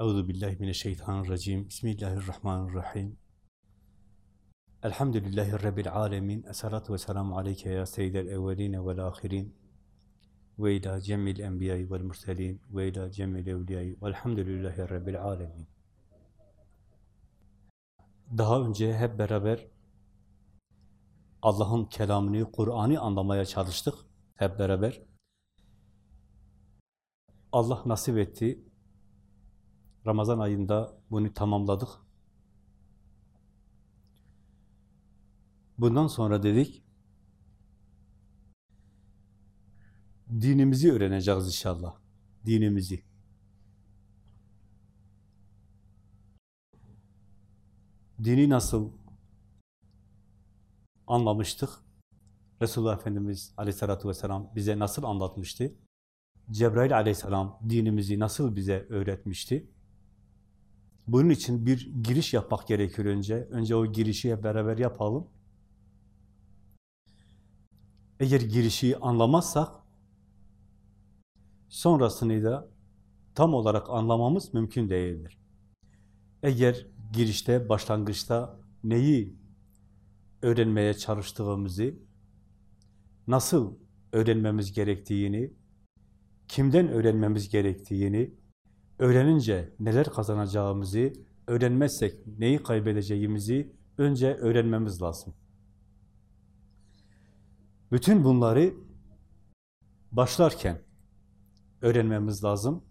Euzu billahi mineşşeytanirracim. Bismillahirrahmanirrahim. Elhamdülillahi rabbil alamin. Essalatu vesselamu aleyke ya seyyidel evvelin ve'l ahirin. Ve ila cemil enbiya'i ve'l murselin ve ila cemil evliya'i ve'lhamdülillahi rabbil alamin. Daha önce hep beraber Allah'ın kelamını, Kur'an'ı anlamaya çalıştık. Hep beraber. Allah nasip etti. Ramazan ayında bunu tamamladık. Bundan sonra dedik, dinimizi öğreneceğiz inşallah. Dinimizi. Dini nasıl anlamıştık? Resulullah Efendimiz aleyhissalatü vesselam bize nasıl anlatmıştı? Cebrail aleyhisselam dinimizi nasıl bize öğretmişti? Bunun için bir giriş yapmak gerekiyor önce. Önce o girişi hep beraber yapalım. Eğer girişi anlamazsak, sonrasını da tam olarak anlamamız mümkün değildir. Eğer girişte, başlangıçta neyi öğrenmeye çalıştığımızı, nasıl öğrenmemiz gerektiğini, kimden öğrenmemiz gerektiğini, öğrenince neler kazanacağımızı, öğrenmezsek neyi kaybedeceğimizi önce öğrenmemiz lazım. Bütün bunları başlarken öğrenmemiz lazım.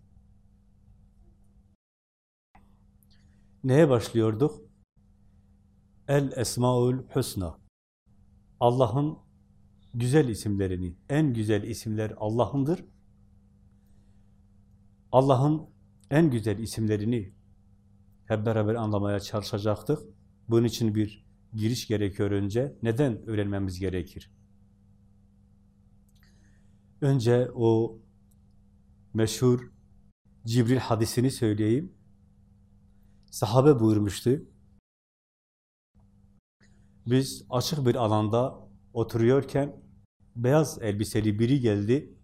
Neye başlıyorduk? El Esmaül Hüsna. Allah'ın güzel isimlerini, en güzel isimler Allah'ındır. Allah'ın en güzel isimlerini hep beraber anlamaya çalışacaktık. Bunun için bir giriş gerekiyor önce. Neden öğrenmemiz gerekir? Önce o meşhur Cibril hadisini söyleyeyim. Sahabe buyurmuştu. Biz açık bir alanda oturuyorken beyaz elbiseli biri geldi.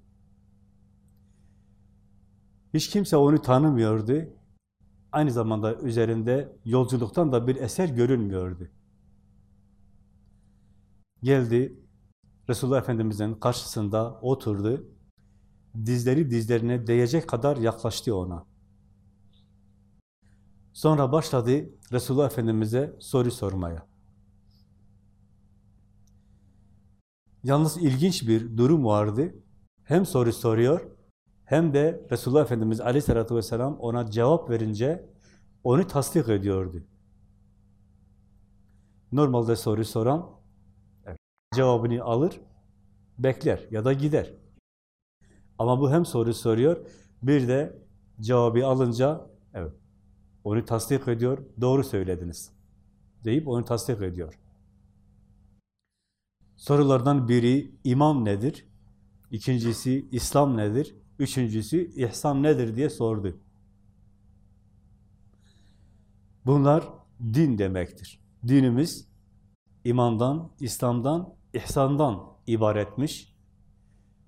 Hiç kimse onu tanımıyordu. Aynı zamanda üzerinde yolculuktan da bir eser görünmüyordu. Geldi, Resulullah Efendimiz'in karşısında oturdu. Dizleri dizlerine değecek kadar yaklaştı ona. Sonra başladı Resulullah Efendimiz'e soru sormaya. Yalnız ilginç bir durum vardı. Hem soru soruyor, hem de Resulullah Efendimiz aleyhissalatü vesselam ona cevap verince onu tasdik ediyordu. Normalde soru soran evet, cevabını alır, bekler ya da gider. Ama bu hem soru soruyor, bir de cevabı alınca evet onu tasdik ediyor, doğru söylediniz deyip onu tasdik ediyor. Sorulardan biri iman nedir? İkincisi İslam nedir? Üçüncüsü ihsan nedir diye sordu. Bunlar din demektir. Dinimiz imandan, İslam'dan, ihsandan ibaretmiş.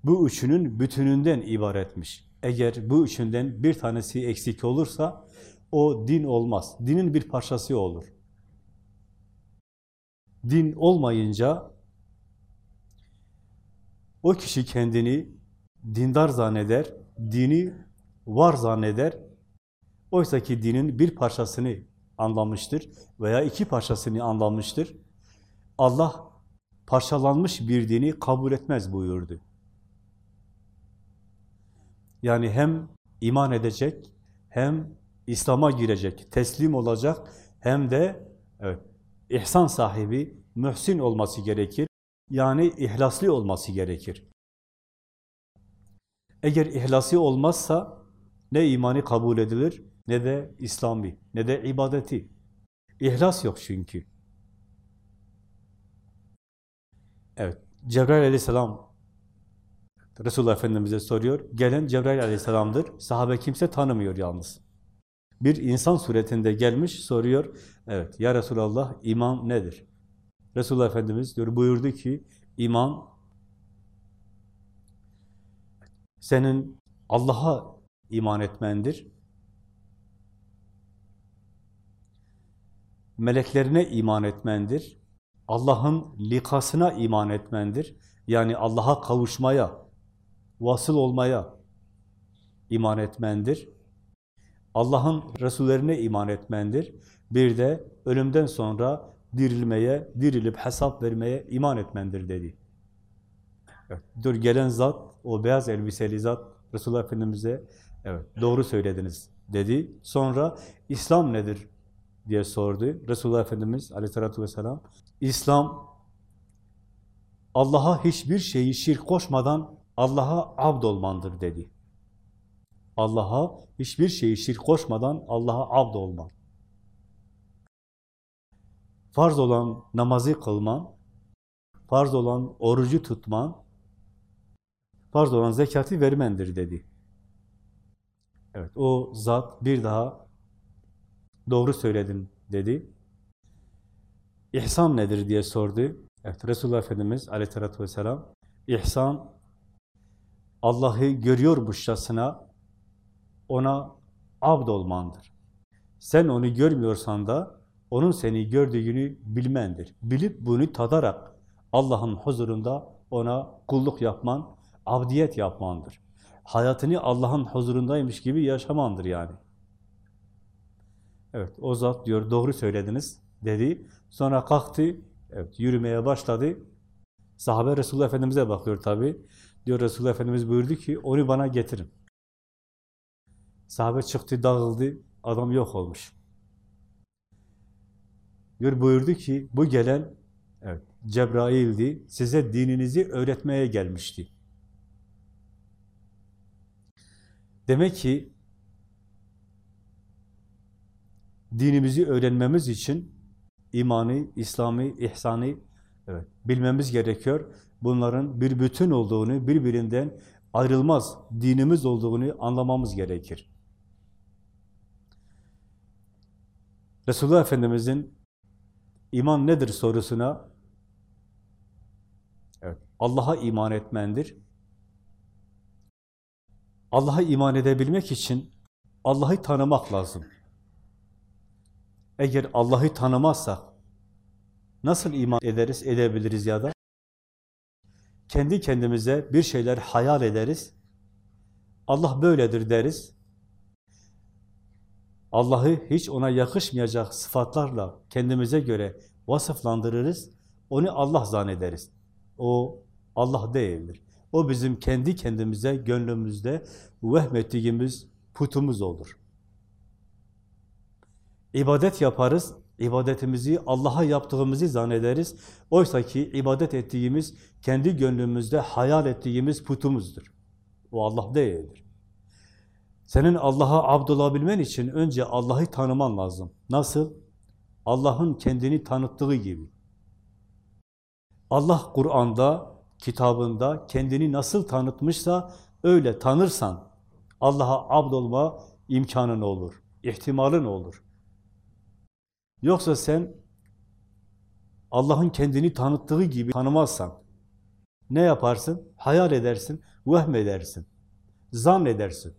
Bu üçünün bütününden ibaretmiş. Eğer bu üçünden bir tanesi eksik olursa o din olmaz. Dinin bir parçası olur. Din olmayınca o kişi kendini dindar zanneder, dini var zanneder. Oysa ki dinin bir parçasını anlamıştır veya iki parçasını anlamıştır. Allah parçalanmış bir dini kabul etmez buyurdu. Yani hem iman edecek, hem İslam'a girecek, teslim olacak, hem de evet, ihsan sahibi, mühsin olması gerekir. Yani ihlaslı olması gerekir. Eğer ihlası olmazsa ne imanı kabul edilir, ne de İslami, ne de ibadeti. İhlas yok çünkü. Evet, Cebrail aleyhisselam Resulullah Efendimiz'e soruyor. Gelen Cebrail aleyhisselamdır. Sahabe kimse tanımıyor yalnız. Bir insan suretinde gelmiş, soruyor. Evet, ya Resulallah iman nedir? Resulullah Efendimiz diyor, buyurdu ki, iman senin Allah'a iman etmendir. meleklerine iman etmendir. Allah'ın likasına iman etmendir. Yani Allah'a kavuşmaya, vasıl olmaya iman etmendir. Allah'ın Resullerine iman etmendir. Bir de ölümden sonra dirilmeye, dirilip hesap vermeye iman etmendir dedi. Evet, dur gelen zat, o beyaz elbiseli zat Resulullah Efendimiz'e evet doğru söylediniz dedi. Sonra İslam nedir diye sordu. Resulullah Efendimiz aleyhissalatü vesselam İslam Allah'a hiçbir şeyi şirk koşmadan Allah'a abd olmandır dedi. Allah'a hiçbir şeyi şirk koşmadan Allah'a abd olman. Farz olan namazı kılman, farz olan orucu tutman, farz olan zekatı vermendir dedi. Evet, o zat bir daha doğru söyledin dedi. İhsan nedir diye sordu. Evet, Resulullah Efendimiz aleyhissalatü vesselam, İhsan, Allah'ı görüyormuşçasına ona abd olmandır. Sen onu görmüyorsan da onun seni gördüğünü bilmendir. Bilip bunu tadarak Allah'ın huzurunda ona kulluk yapman, abdiyet yapmandır. Hayatını Allah'ın huzurundaymış gibi yaşamandır yani. Evet, o zat diyor, doğru söylediniz dedi. Sonra kalktı, evet, yürümeye başladı. Sahabe Resulullah Efendimiz'e bakıyor tabi. Diyor Resulullah Efendimiz buyurdu ki, onu bana getirin. Sahabe çıktı, dağıldı, adam yok olmuş. Diyor buyurdu ki, bu gelen evet, Cebrail'di, size dininizi öğretmeye gelmişti. Demek ki dinimizi öğrenmemiz için imanı, İslam'ı, ihsanı evet, bilmemiz gerekiyor. Bunların bir bütün olduğunu, birbirinden ayrılmaz dinimiz olduğunu anlamamız gerekir. Resulullah Efendimiz'in iman nedir sorusuna evet, Allah'a iman etmendir. Allah'a iman edebilmek için Allah'ı tanımak lazım. Eğer Allah'ı tanımazsak nasıl iman ederiz, edebiliriz ya da? Kendi kendimize bir şeyler hayal ederiz. Allah böyledir deriz. Allah'ı hiç ona yakışmayacak sıfatlarla kendimize göre vasıflandırırız. Onu Allah zannederiz. O Allah değildir. O bizim kendi kendimize, gönlümüzde vehmettiğimiz putumuz olur. İbadet yaparız, ibadetimizi Allah'a yaptığımızı zannederiz. Oysa ki ibadet ettiğimiz, kendi gönlümüzde hayal ettiğimiz putumuzdur. O Allah değildir. Senin Allah'a abd olabilmen için önce Allah'ı tanıman lazım. Nasıl? Allah'ın kendini tanıttığı gibi. Allah Kur'an'da, kitabında kendini nasıl tanıtmışsa öyle tanırsan Allah'a abd olma imkanın olur, ihtimalin olur. Yoksa sen Allah'ın kendini tanıttığı gibi tanımazsan ne yaparsın? Hayal edersin, vehmedersin, zannedersin.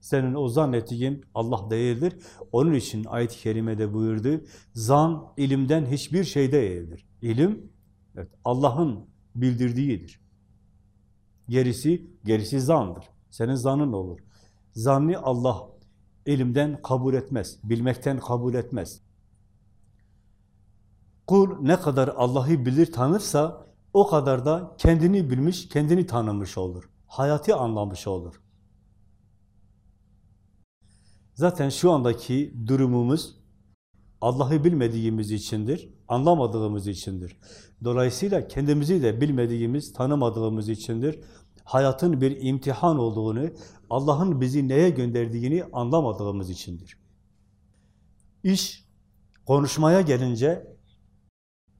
Senin o zannettiğin Allah değildir. Onun için ayet-i kerimede buyurdu, zan ilimden hiçbir şey değildir. İlim, evet, Allah'ın bildirdiğidir. Gerisi, gerisi zandır. Senin zanın olur. Zanni Allah ilimden kabul etmez, bilmekten kabul etmez. Kul ne kadar Allah'ı bilir, tanırsa o kadar da kendini bilmiş, kendini tanımış olur. Hayatı anlamış olur. Zaten şu andaki durumumuz Allah'ı bilmediğimiz içindir, anlamadığımız içindir. Dolayısıyla kendimizi de bilmediğimiz, tanımadığımız içindir. Hayatın bir imtihan olduğunu, Allah'ın bizi neye gönderdiğini anlamadığımız içindir. İş konuşmaya gelince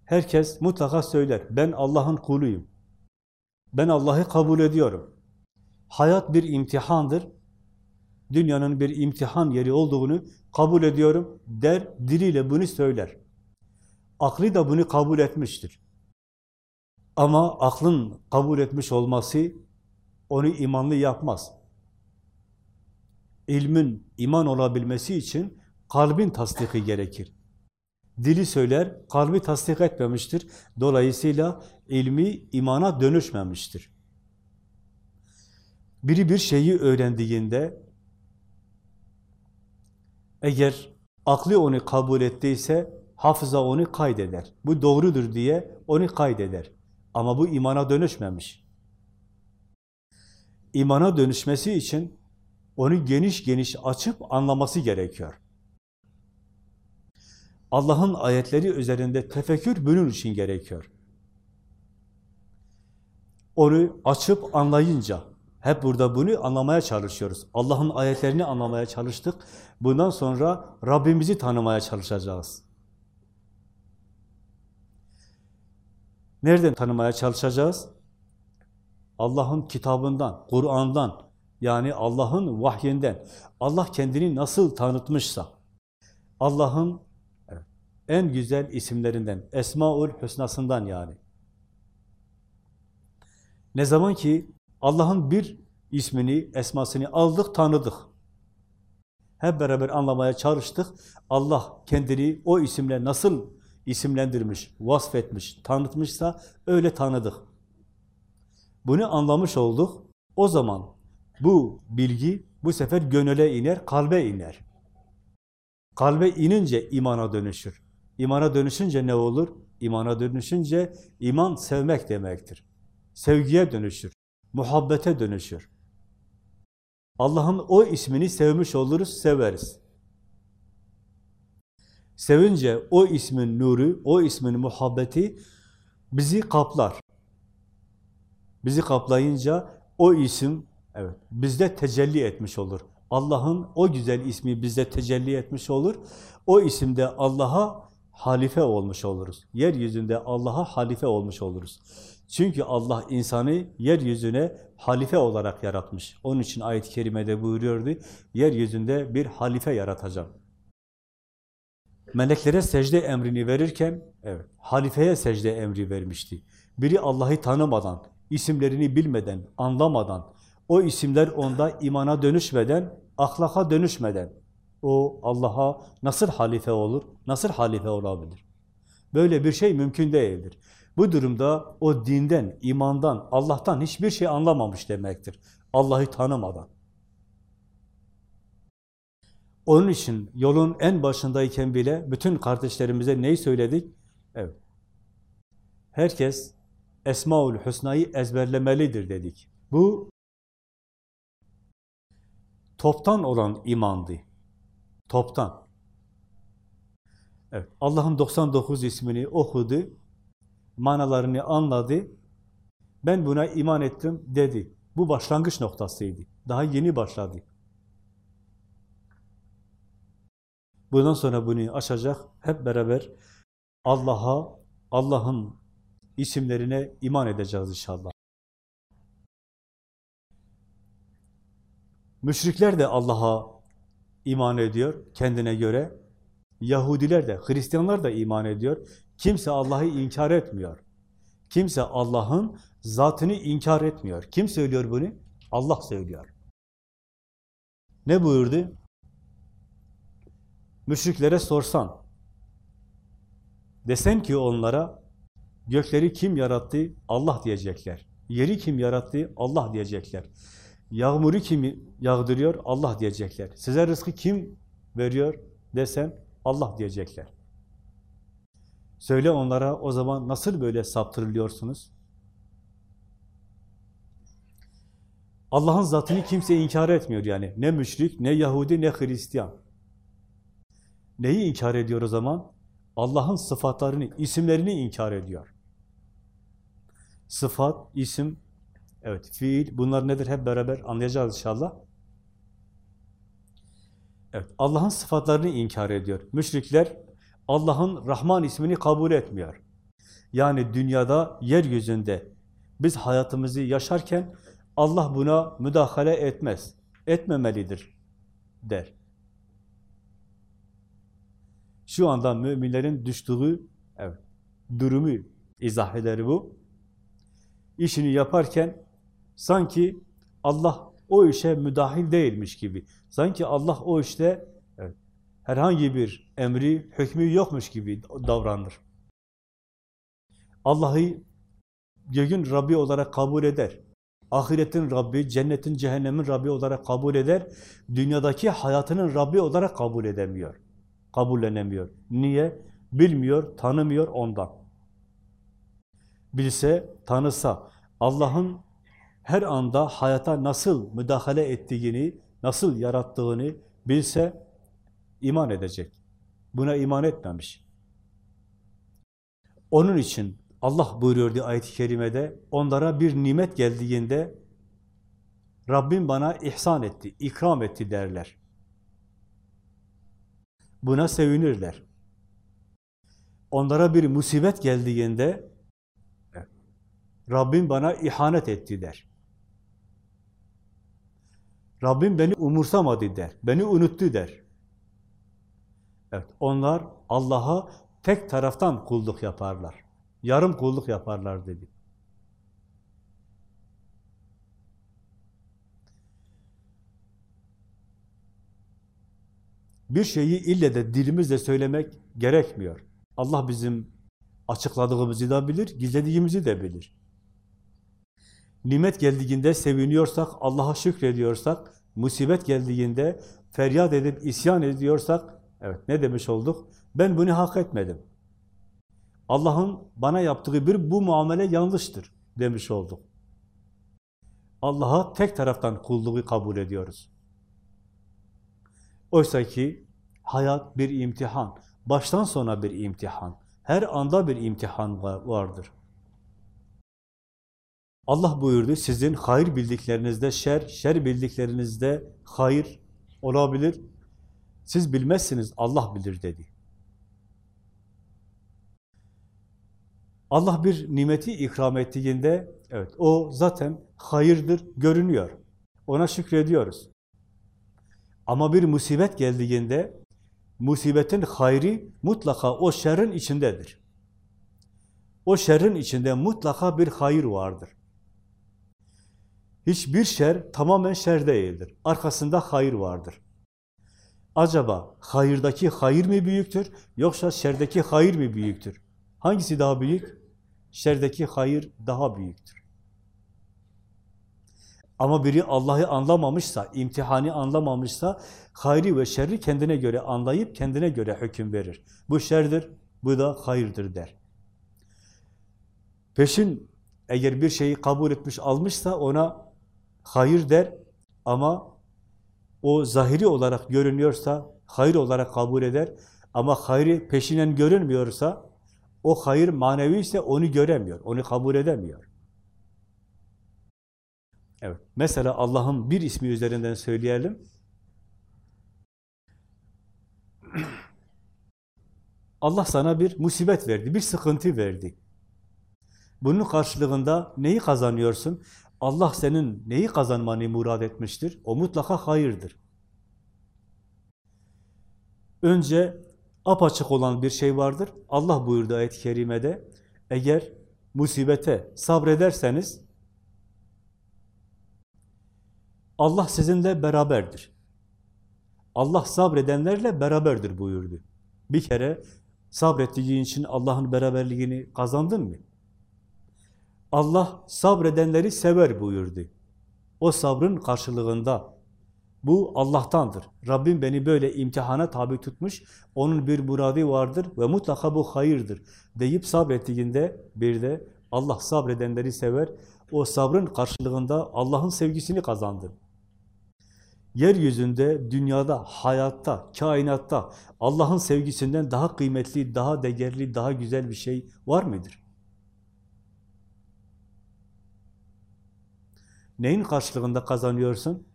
herkes mutlaka söyler, ben Allah'ın kuluyum. Ben Allah'ı kabul ediyorum. Hayat bir imtihandır. Dünyanın bir imtihan yeri olduğunu kabul ediyorum der, diliyle bunu söyler. Aklı da bunu kabul etmiştir. Ama aklın kabul etmiş olması onu imanlı yapmaz. İlmin iman olabilmesi için kalbin tasdiki gerekir. Dili söyler, kalbi tasdik etmemiştir. Dolayısıyla ilmi imana dönüşmemiştir. Biri bir şeyi öğrendiğinde eğer aklı onu kabul ettiyse hafıza onu kaydeder. Bu doğrudur diye onu kaydeder. Ama bu imana dönüşmemiş. İmana dönüşmesi için onu geniş geniş açıp anlaması gerekiyor. Allah'ın ayetleri üzerinde tefekkür bunun için gerekiyor. Onu açıp anlayınca, hep burada bunu anlamaya çalışıyoruz. Allah'ın ayetlerini anlamaya çalıştık. Bundan sonra Rabbimizi tanımaya çalışacağız. Nereden tanımaya çalışacağız? Allah'ın kitabından, Kur'an'dan, yani Allah'ın vahyinden, Allah kendini nasıl tanıtmışsa, Allah'ın en güzel isimlerinden, Esmaül Hüsna'sından yani. Ne zaman ki Allah'ın bir ismini, esmasını aldık, tanıdık. Hep beraber anlamaya çalıştık. Allah kendini o isimle nasıl isimlendirmiş, vasfetmiş, tanıtmışsa öyle tanıdık. Bunu anlamış olduk. O zaman bu bilgi bu sefer gönüle iner, kalbe iner. Kalbe inince imana dönüşür. İmana dönüşünce ne olur? İmana dönüşünce iman sevmek demektir. Sevgiye dönüşür, muhabbete dönüşür. Allah'ın o ismini sevmiş oluruz, severiz. Sevince o ismin nuru, o ismin muhabbeti bizi kaplar. Bizi kaplayınca o isim evet bizde tecelli etmiş olur. Allah'ın o güzel ismi bizde tecelli etmiş olur. O isimde Allah'a halife olmuş oluruz. Yeryüzünde Allah'a halife olmuş oluruz. Çünkü Allah insanı yeryüzüne halife olarak yaratmış. Onun için ayet-i kerimede buyuruyordu, yeryüzünde bir halife yaratacağım. Meleklere secde emrini verirken, evet, halifeye secde emri vermişti. Biri Allah'ı tanımadan, isimlerini bilmeden, anlamadan, o isimler onda imana dönüşmeden, ahlaka dönüşmeden, o Allah'a nasıl halife olur, nasıl halife olabilir? Böyle bir şey mümkün değildir. Bu durumda o dinden, imandan, Allah'tan hiçbir şey anlamamış demektir. Allah'ı tanımadan. Onun için yolun en başındayken bile bütün kardeşlerimize neyi söyledik? Evet. Herkes Esmaül Hüsna'yı ezberlemelidir dedik. Bu toptan olan imandı. Toptan. Evet. Allah'ın 99 ismini okudu, manalarını anladı. Ben buna iman ettim dedi. Bu başlangıç noktasıydı. Daha yeni başladı. Bundan sonra bunu açacak. Hep beraber Allah'a, Allah'ın isimlerine iman edeceğiz inşallah. Müşrikler de Allah'a iman ediyor kendine göre. Yahudiler de, Hristiyanlar da iman ediyor. Kimse Allah'ı inkar etmiyor. Kimse Allah'ın zatını inkar etmiyor. Kim söylüyor bunu? Allah söylüyor. Ne buyurdu? Müşriklere sorsan, desen ki onlara, gökleri kim yarattı? Allah diyecekler. Yeri kim yarattı? Allah diyecekler. Yağmuru kim yağdırıyor? Allah diyecekler. Size rızkı kim veriyor desen Allah diyecekler. Söyle onlara o zaman nasıl böyle saptırılıyorsunuz? Allah'ın zatını kimse inkar etmiyor yani. Ne müşrik, ne Yahudi, ne Hristiyan. Neyi inkar ediyor o zaman? Allah'ın sıfatlarını, isimlerini inkar ediyor. Sıfat, isim, evet fiil, bunlar nedir hep beraber anlayacağız inşallah. Evet, Allah'ın sıfatlarını inkar ediyor. Müşrikler Allah'ın Rahman ismini kabul etmiyor. Yani dünyada, yeryüzünde biz hayatımızı yaşarken Allah buna müdahale etmez, etmemelidir der. Şu anda müminlerin düştüğü evet, durumu izah eder bu. İşini yaparken sanki Allah o işe müdahil değilmiş gibi. Sanki Allah o işte herhangi bir emri, hükmü yokmuş gibi davranır. Allah'ı göğün Rabbi olarak kabul eder. Ahiretin Rabbi, cennetin, cehennemin Rabbi olarak kabul eder. Dünyadaki hayatının Rabbi olarak kabul edemiyor. Kabullenemiyor. Niye? Bilmiyor, tanımıyor ondan. Bilse, tanısa, Allah'ın her anda hayata nasıl müdahale ettiğini, nasıl yarattığını bilse iman edecek. Buna iman etmemiş. Onun için Allah buyuruyordu ayet-i kerimede, onlara bir nimet geldiğinde Rabbim bana ihsan etti, ikram etti derler. Buna sevinirler. Onlara bir musibet geldiğinde Rabbim bana ihanet etti der. Rabbim beni umursamadı der, beni unuttu der. Evet, onlar Allah'a tek taraftan kulluk yaparlar. Yarım kulluk yaparlar dedi. Bir şeyi ille de dilimizle söylemek gerekmiyor. Allah bizim açıkladığımızı da bilir, gizlediğimizi de bilir. Nimet geldiğinde seviniyorsak, Allah'a şükrediyorsak, musibet geldiğinde feryat edip isyan ediyorsak, evet ne demiş olduk? Ben bunu hak etmedim. Allah'ın bana yaptığı bir bu muamele yanlıştır demiş olduk. Allah'a tek taraftan kulluğu kabul ediyoruz. Oysa ki hayat bir imtihan, baştan sona bir imtihan, her anda bir imtihan vardır. Allah buyurdu, sizin hayır bildiklerinizde şer, şer bildiklerinizde hayır olabilir. Siz bilmezsiniz, Allah bilir dedi. Allah bir nimeti ikram ettiğinde, evet o zaten hayırdır, görünüyor. Ona şükrediyoruz. Ama bir musibet geldiğinde, musibetin hayri mutlaka o şerrin içindedir. O şerrin içinde mutlaka bir hayır vardır. Hiçbir şer tamamen şer değildir. Arkasında hayır vardır. Acaba hayırdaki hayır mı büyüktür, yoksa şerdeki hayır mı büyüktür? Hangisi daha büyük? şerdeki hayır daha büyüktür. Ama biri Allah'ı anlamamışsa, imtihanı anlamamışsa, hayri ve şerri kendine göre anlayıp kendine göre hüküm verir. Bu şerdir, bu da hayırdır der. Peşin eğer bir şeyi kabul etmiş, almışsa ona hayır der ama o zahiri olarak görünüyorsa hayır olarak kabul eder ama hayri peşinen görünmüyorsa o hayır manevi ise onu göremiyor, onu kabul edemiyor. Evet, mesela Allah'ın bir ismi üzerinden söyleyelim. Allah sana bir musibet verdi, bir sıkıntı verdi. Bunun karşılığında neyi kazanıyorsun? Allah senin neyi kazanmanı murad etmiştir? O mutlaka hayırdır. Önce apaçık olan bir şey vardır. Allah buyurdu ayet-i kerimede, eğer musibete sabrederseniz, Allah sizinle beraberdir. Allah sabredenlerle beraberdir buyurdu. Bir kere sabrettiğin için Allah'ın beraberliğini kazandın mı? Allah sabredenleri sever buyurdu. O sabrın karşılığında bu Allah'tandır. Rabbim beni böyle imtihana tabi tutmuş, onun bir muradı vardır ve mutlaka bu hayırdır deyip sabrettiğinde bir de Allah sabredenleri sever, o sabrın karşılığında Allah'ın sevgisini kazandı. Yeryüzünde, dünyada, hayatta, kainatta Allah'ın sevgisinden daha kıymetli, daha değerli, daha güzel bir şey var mıdır? Neyin karşılığında kazanıyorsun?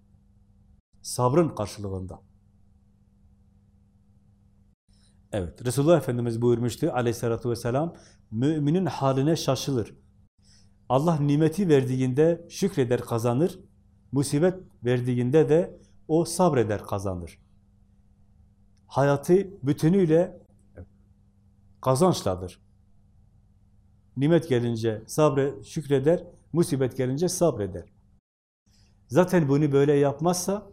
Sabrın karşılığında. Evet, Resulullah Efendimiz buyurmuştu aleyhissalatü vesselam, müminin haline şaşılır. Allah nimeti verdiğinde şükreder kazanır, musibet verdiğinde de o sabreder kazanır. Hayatı bütünüyle kazançladır. Nimet gelince sabre, şükreder, musibet gelince sabreder. Zaten bunu böyle yapmazsa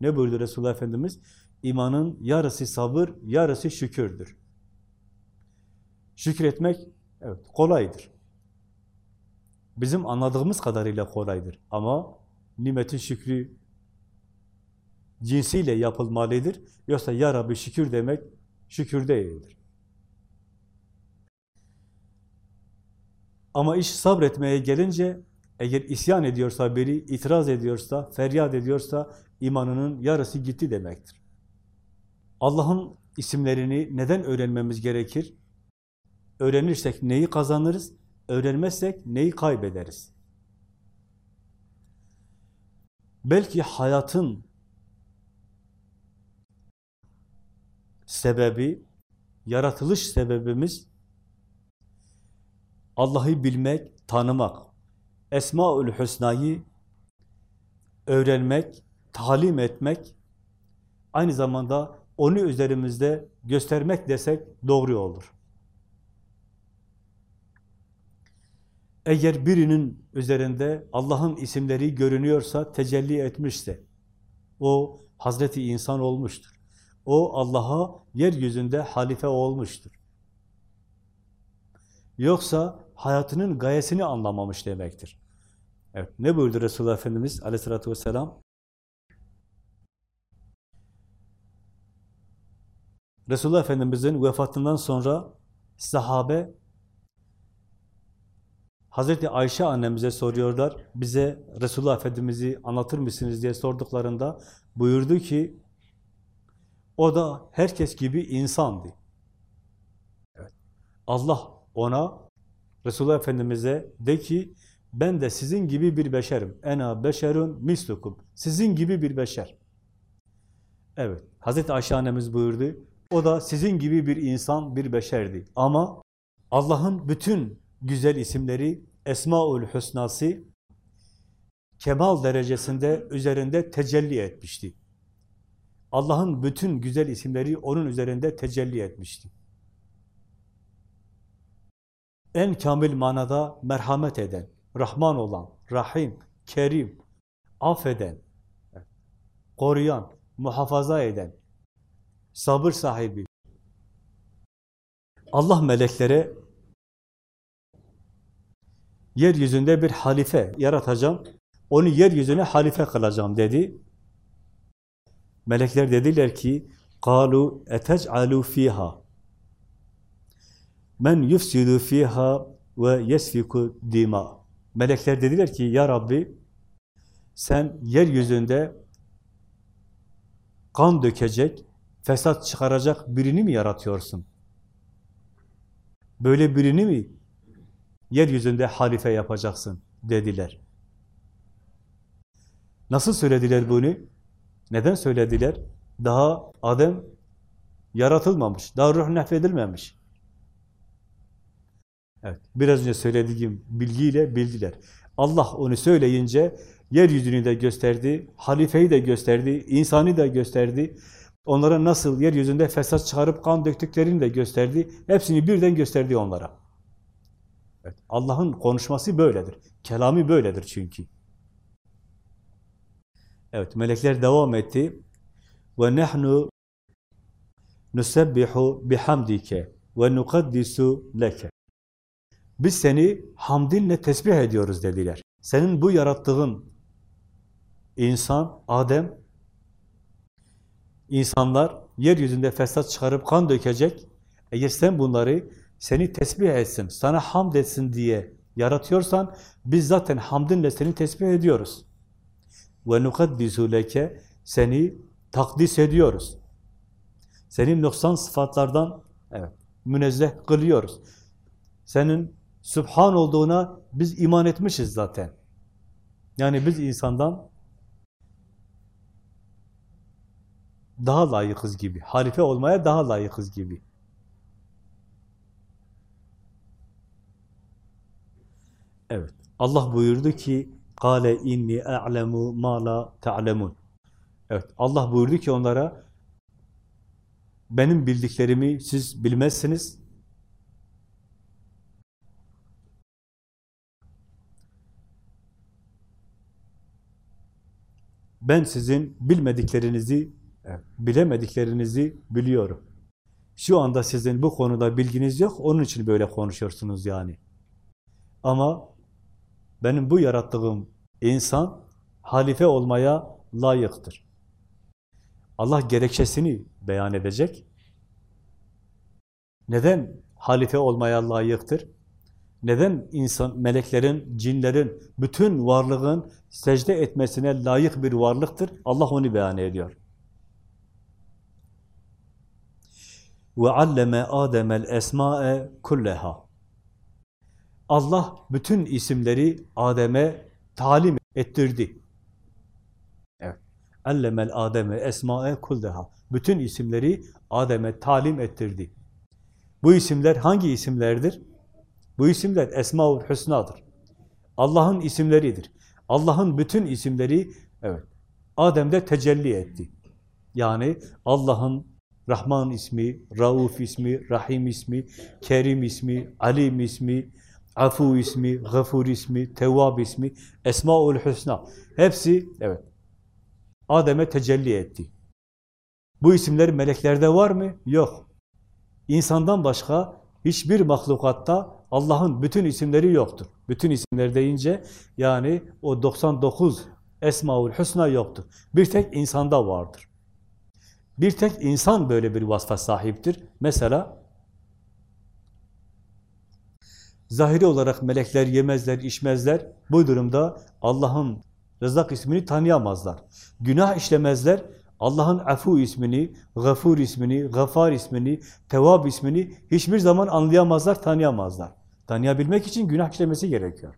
ne buyurdu Resulullah Efendimiz? İmanın yarısı sabır, yarısı şükürdür. Şükretmek evet kolaydır. Bizim anladığımız kadarıyla kolaydır. Ama nimetin şükrü cinsiyle yapılmalıdır. Yoksa ya Rabbi şükür demek şükür değildir. Ama iş sabretmeye gelince eğer isyan ediyorsa biri, itiraz ediyorsa, feryat ediyorsa imanının yarısı gitti demektir. Allah'ın isimlerini neden öğrenmemiz gerekir? Öğrenirsek neyi kazanırız? Öğrenmezsek neyi kaybederiz? Belki hayatın sebebi, yaratılış sebebimiz Allah'ı bilmek, tanımak, Esmaül Hüsna'yı öğrenmek, talim etmek, aynı zamanda onu üzerimizde göstermek desek doğru olur. Eğer birinin üzerinde Allah'ın isimleri görünüyorsa, tecelli etmişse, o Hazreti insan olmuştur. O Allah'a yeryüzünde halife olmuştur. Yoksa hayatının gayesini anlamamış demektir. Evet, ne buyurdu Resulullah Efendimiz aleyhissalatü vesselam? Resulullah Efendimiz'in vefatından sonra sahabe Hazreti Ayşe annemize soruyorlar, bize Resulullah Efendimiz'i anlatır mısınız diye sorduklarında buyurdu ki, o da herkes gibi insandı. Evet. Allah ona, Resulullah Efendimiz'e de ki, ben de sizin gibi bir beşerim. Ena beşerun mislukum. Sizin gibi bir beşer. Evet, Hazreti Ayşe annemiz buyurdu, o da sizin gibi bir insan, bir beşerdi. Ama Allah'ın bütün güzel isimleri, Esmaül Hüsnası, kemal derecesinde üzerinde tecelli etmişti. Allah'ın bütün güzel isimleri onun üzerinde tecelli etmişti En kamil manada merhamet eden, Rahman olan, Rahim, Kerim, affeden, koruyan, muhafaza eden, sabır sahibi. Allah meleklere yeryüzünde bir halife yaratacağım, onu yeryüzüne halife kılacağım dedi. Melekler dediler ki, قَالُوا اَتَجْعَلُوا ف۪يهَا men yufsidu fiha ve yesfiku dima. Melekler dediler ki ya Rabbi sen yeryüzünde kan dökecek, fesat çıkaracak birini mi yaratıyorsun? Böyle birini mi yeryüzünde halife yapacaksın dediler. Nasıl söylediler bunu? Neden söylediler? Daha Adem yaratılmamış, daha ruh nefedilmemiş. Evet, biraz önce söylediğim bilgiyle bildiler. Allah onu söyleyince yeryüzünü de gösterdi, halifeyi de gösterdi, insanı da gösterdi. Onlara nasıl yeryüzünde fesat çıkarıp kan döktüklerini de gösterdi. Hepsini birden gösterdi onlara. Evet, Allah'ın konuşması böyledir. Kelami böyledir çünkü. Evet, melekler devam etti. Ve nahnu nusebbihu bihamdike ve nukaddisu leke. Biz seni hamdinle tesbih ediyoruz dediler. Senin bu yarattığın insan, Adem, insanlar yeryüzünde fesat çıkarıp kan dökecek. Eğer sen bunları seni tesbih etsin, sana hamd etsin diye yaratıyorsan biz zaten hamdinle seni tesbih ediyoruz. Ve nukaddisu leke seni takdis ediyoruz. Senin noksan sıfatlardan evet münezzeh kılıyoruz. Senin Sübhan olduğuna biz iman etmişiz zaten. Yani biz insandan daha layıkız gibi, halife olmaya daha layıkız gibi. Evet. Allah buyurdu ki "Kale inni a'lemu ma la ta'lemun." Evet. Allah buyurdu ki onlara benim bildiklerimi siz bilmezsiniz. Ben sizin bilmediklerinizi bilemediklerinizi biliyorum. Şu anda sizin bu konuda bilginiz yok, onun için böyle konuşuyorsunuz yani. Ama benim bu yarattığım insan halife olmaya layıktır. Allah gerekçesini beyan edecek. Neden halife olmaya layıktır? Neden insan, meleklerin, cinlerin, bütün varlığın secde etmesine layık bir varlıktır? Allah onu beyan ediyor. Ve alleme Adem'el esma'e kulleha. Allah bütün isimleri Adem'e talim ettirdi. Evet. Allemel Adem'e esma'e kulleha. Bütün isimleri Adem'e talim ettirdi. Bu isimler hangi isimlerdir? Bu isimler Esmaül Hüsna'dır. Allah'ın isimleridir. Allah'ın bütün isimleri evet Adem'de tecelli etti. Yani Allah'ın Rahman ismi, Rauf ismi, Rahim ismi, Kerim ismi, Alim ismi, Afu ismi, Gafur ismi, Tevvab ismi, Esmaül Hüsna. Hepsi evet Adem'e tecelli etti. Bu isimler meleklerde var mı? Yok. İnsandan başka hiçbir mahlukatta Allah'ın bütün isimleri yoktur. Bütün isimler deyince yani o 99 Esmaül Hüsna yoktur. Bir tek insanda vardır. Bir tek insan böyle bir vasfa sahiptir. Mesela zahiri olarak melekler yemezler, içmezler. Bu durumda Allah'ın Rızak ismini tanıyamazlar. Günah işlemezler. Allah'ın afu ismini, gafur ismini, gafar ismini, tevab ismini hiçbir zaman anlayamazlar, tanıyamazlar. Tanıyabilmek için günah işlemesi gerekiyor.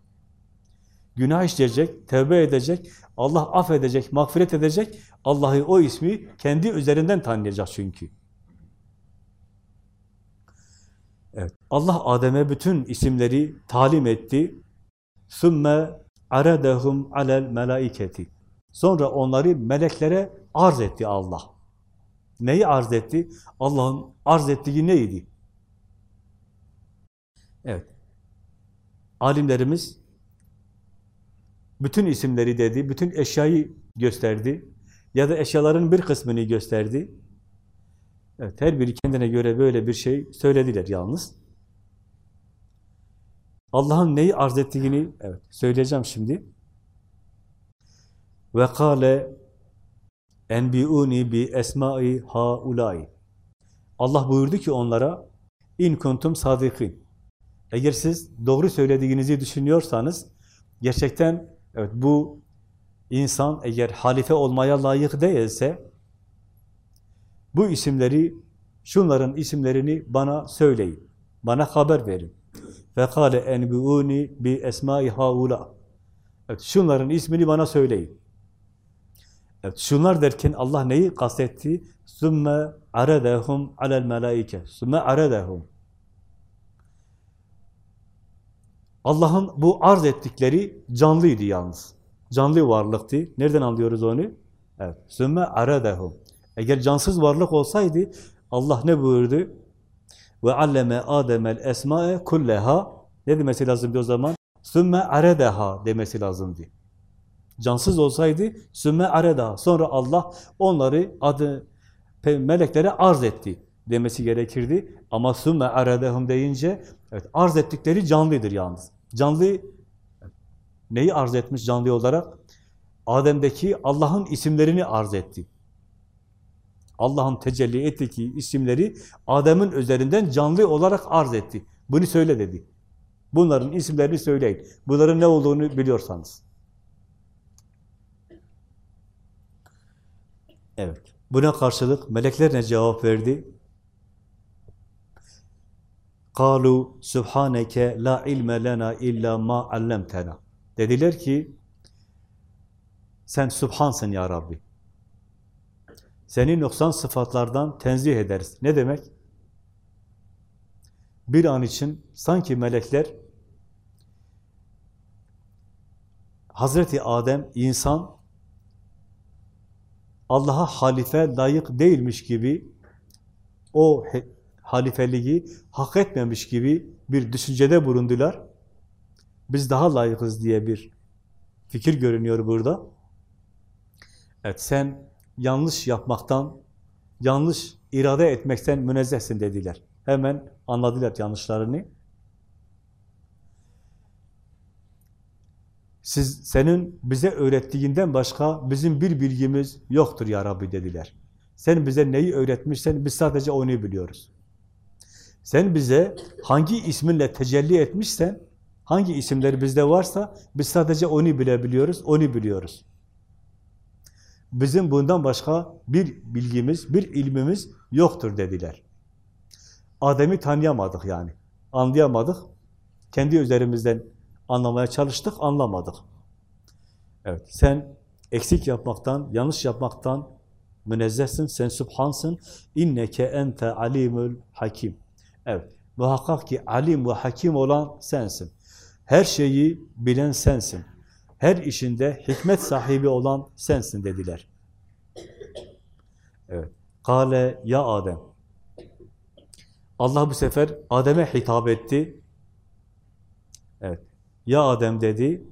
Günah işleyecek, tevbe edecek, Allah affedecek, mağfiret edecek, Allah'ı o ismi kendi üzerinden tanıyacak çünkü. Evet. Allah Adem'e bütün isimleri talim etti. ثُمَّ aradahum alel melaiketi. Sonra onları meleklere arz etti Allah. Neyi arz etti? Allah'ın arz ettiği neydi? Evet. Alimlerimiz bütün isimleri dedi, bütün eşyayı gösterdi ya da eşyaların bir kısmını gösterdi. Evet, her biri kendine göre böyle bir şey söylediler yalnız. Allah'ın neyi arz ettiğini evet söyleyeceğim şimdi. Ve kâle enbiuni bi esmai haulai. Allah buyurdu ki onlara in kuntum sadikin. Eğer siz doğru söylediğinizi düşünüyorsanız gerçekten evet bu insan eğer halife olmaya layık değilse bu isimleri şunların isimlerini bana söyleyin. Bana haber verin. Fekale enbiuni bi esmai haula. Evet, şunların ismini bana söyleyin. Evet, şunlar derken Allah neyi kastetti? Sümme aradahum alel melaike. Sümme aradahum. Allah'ın bu arz ettikleri canlıydı yalnız. Canlı varlıktı. Nereden anlıyoruz onu? Evet. Sümme aradahum. Eğer cansız varlık olsaydı Allah ne buyurdu? Ve alleme Adem'el esma'e kulleha ne demesi lazımdı o zaman? Sümme aredeha demesi lazımdı. Cansız olsaydı sümme aredeha. Sonra Allah onları adı meleklere arz etti demesi gerekirdi. Ama sümme aredehum deyince evet arz ettikleri canlıdır yalnız. Canlı neyi arz etmiş canlı olarak? Adem'deki Allah'ın isimlerini arz etti. Allah'ın tecelli ettiği isimleri Adem'in üzerinden canlı olarak arz etti. Bunu söyle dedi. Bunların isimlerini söyleyin. Bunların ne olduğunu biliyorsanız. Evet. Buna karşılık melekler ne cevap verdi? Kalu subhaneke la ilme lena illa ma allamtena. Dediler ki sen subhansın ya Rabbi. Seni noksan sıfatlardan tenzih ederiz. Ne demek? Bir an için sanki melekler Hazreti Adem insan Allah'a halife layık değilmiş gibi o halifeliği hak etmemiş gibi bir düşüncede bulundular. Biz daha layıkız diye bir fikir görünüyor burada. Evet sen yanlış yapmaktan, yanlış irade etmekten münezzehsin dediler. Hemen anladılar yanlışlarını. Siz, senin bize öğrettiğinden başka bizim bir bilgimiz yoktur ya Rabbi dediler. Sen bize neyi öğretmişsen biz sadece onu biliyoruz. Sen bize hangi isminle tecelli etmişsen, hangi isimler bizde varsa biz sadece onu bilebiliyoruz, onu biliyoruz. Bizim bundan başka bir bilgimiz, bir ilmimiz yoktur dediler. Adem'i tanıyamadık yani. Anlayamadık. Kendi üzerimizden anlamaya çalıştık, anlamadık. Evet, sen eksik yapmaktan, yanlış yapmaktan münezzehsin, sen subhansın. İnneke ente alimul hakim. Evet, muhakkak ki alim ve hakim olan sensin. Her şeyi bilen sensin. Her işinde hikmet sahibi olan sensin dediler. Evet. Kale ya Adem. Allah bu sefer Adem'e hitap etti. Ya Adem dedi.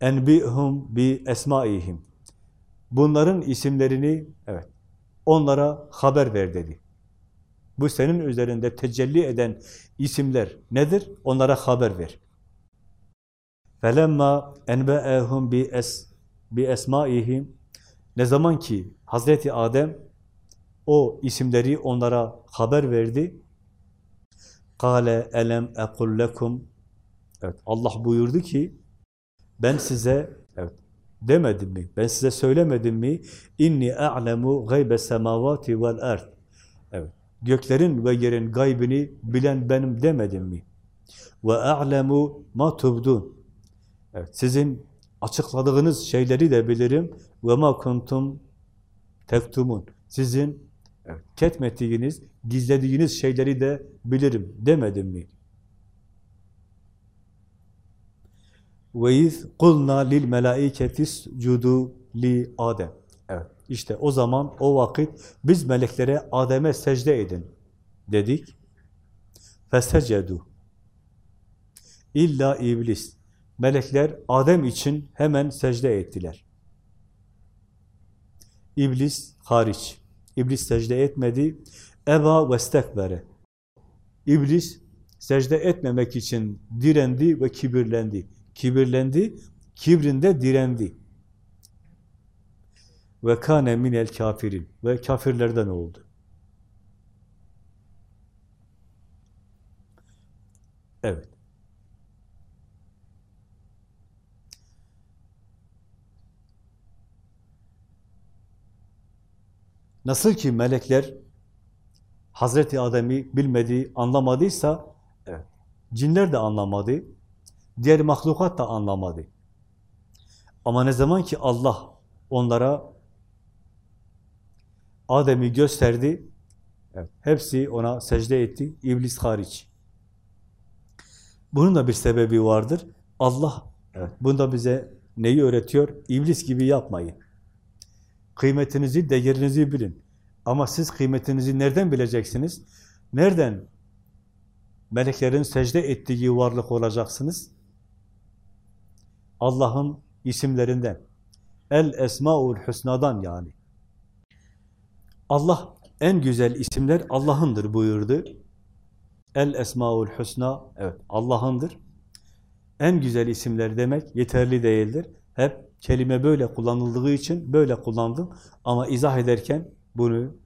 Enbihum bi esmaihim. Bunların isimlerini evet onlara haber ver dedi. Bu senin üzerinde tecelli eden isimler nedir? Onlara haber ver. Felemma enbe'ehum bi es bi esmaihim ne zaman ki Hazreti Adem o isimleri onlara haber verdi. Kale elem ekul lekum Evet Allah buyurdu ki ben size evet demedim mi? Ben size söylemedim mi? İnni a'lemu gaybe semavati vel ard. Evet. Göklerin ve yerin gaybini bilen benim demedim mi? Ve a'lemu ma tubdun. Evet, sizin açıkladığınız şeyleri de bilirim. Ve ma kuntum tektumun. Sizin evet, ketmettiğiniz, gizlediğiniz şeyleri de bilirim demedim mi? Ve iz kulna lil melaiketis cudu li Adem. Evet. İşte o zaman o vakit biz meleklere Adem'e secde edin dedik. Fesecedu. İlla iblis. Melekler Adem için hemen secde ettiler. İblis hariç. İblis secde etmedi. Eba ve stekbere. İblis secde etmemek için direndi ve kibirlendi. Kibirlendi, kibrinde direndi. Ve kâne minel kafirin. Ve kafirlerden oldu. Evet. Nasıl ki melekler Hazreti Adem'i bilmedi, anlamadıysa evet, cinler de anlamadı, diğer mahlukat da anlamadı. Ama ne zaman ki Allah onlara Adem'i gösterdi, evet, hepsi ona secde etti, iblis hariç. Bunun da bir sebebi vardır. Allah evet, bunda bize neyi öğretiyor? İblis gibi yapmayın. Kıymetinizi, değerinizi bilin. Ama siz kıymetinizi nereden bileceksiniz? Nereden meleklerin secde ettiği varlık olacaksınız? Allah'ın isimlerinden. El Esmaül Hüsna'dan yani. Allah en güzel isimler Allah'ındır buyurdu. El Esmaül Hüsna evet Allah'ındır. En güzel isimler demek yeterli değildir. Hep kelime böyle kullanıldığı için böyle kullandım. Ama izah ederken bunu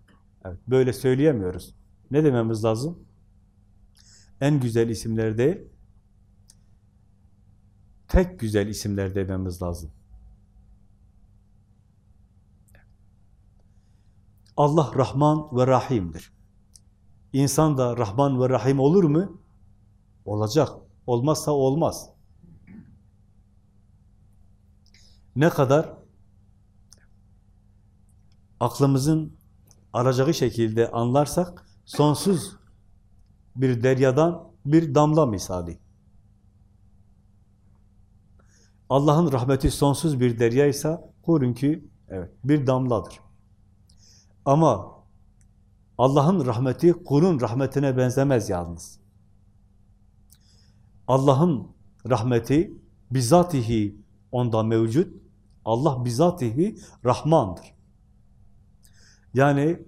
evet, böyle söyleyemiyoruz. Ne dememiz lazım? En güzel isimler değil, tek güzel isimler dememiz lazım. Allah Rahman ve Rahim'dir. İnsan da Rahman ve Rahim olur mu? Olacak. Olmazsa olmaz. Ne kadar aklımızın alacağı şekilde anlarsak sonsuz bir deryadan bir damla misali. Allah'ın rahmeti sonsuz bir deryaysa kurun ki evet bir damladır. Ama Allah'ın rahmeti kulun rahmetine benzemez yalnız. Allah'ın rahmeti bizatihi onda mevcut. Allah bizatihi Rahmandır. Yani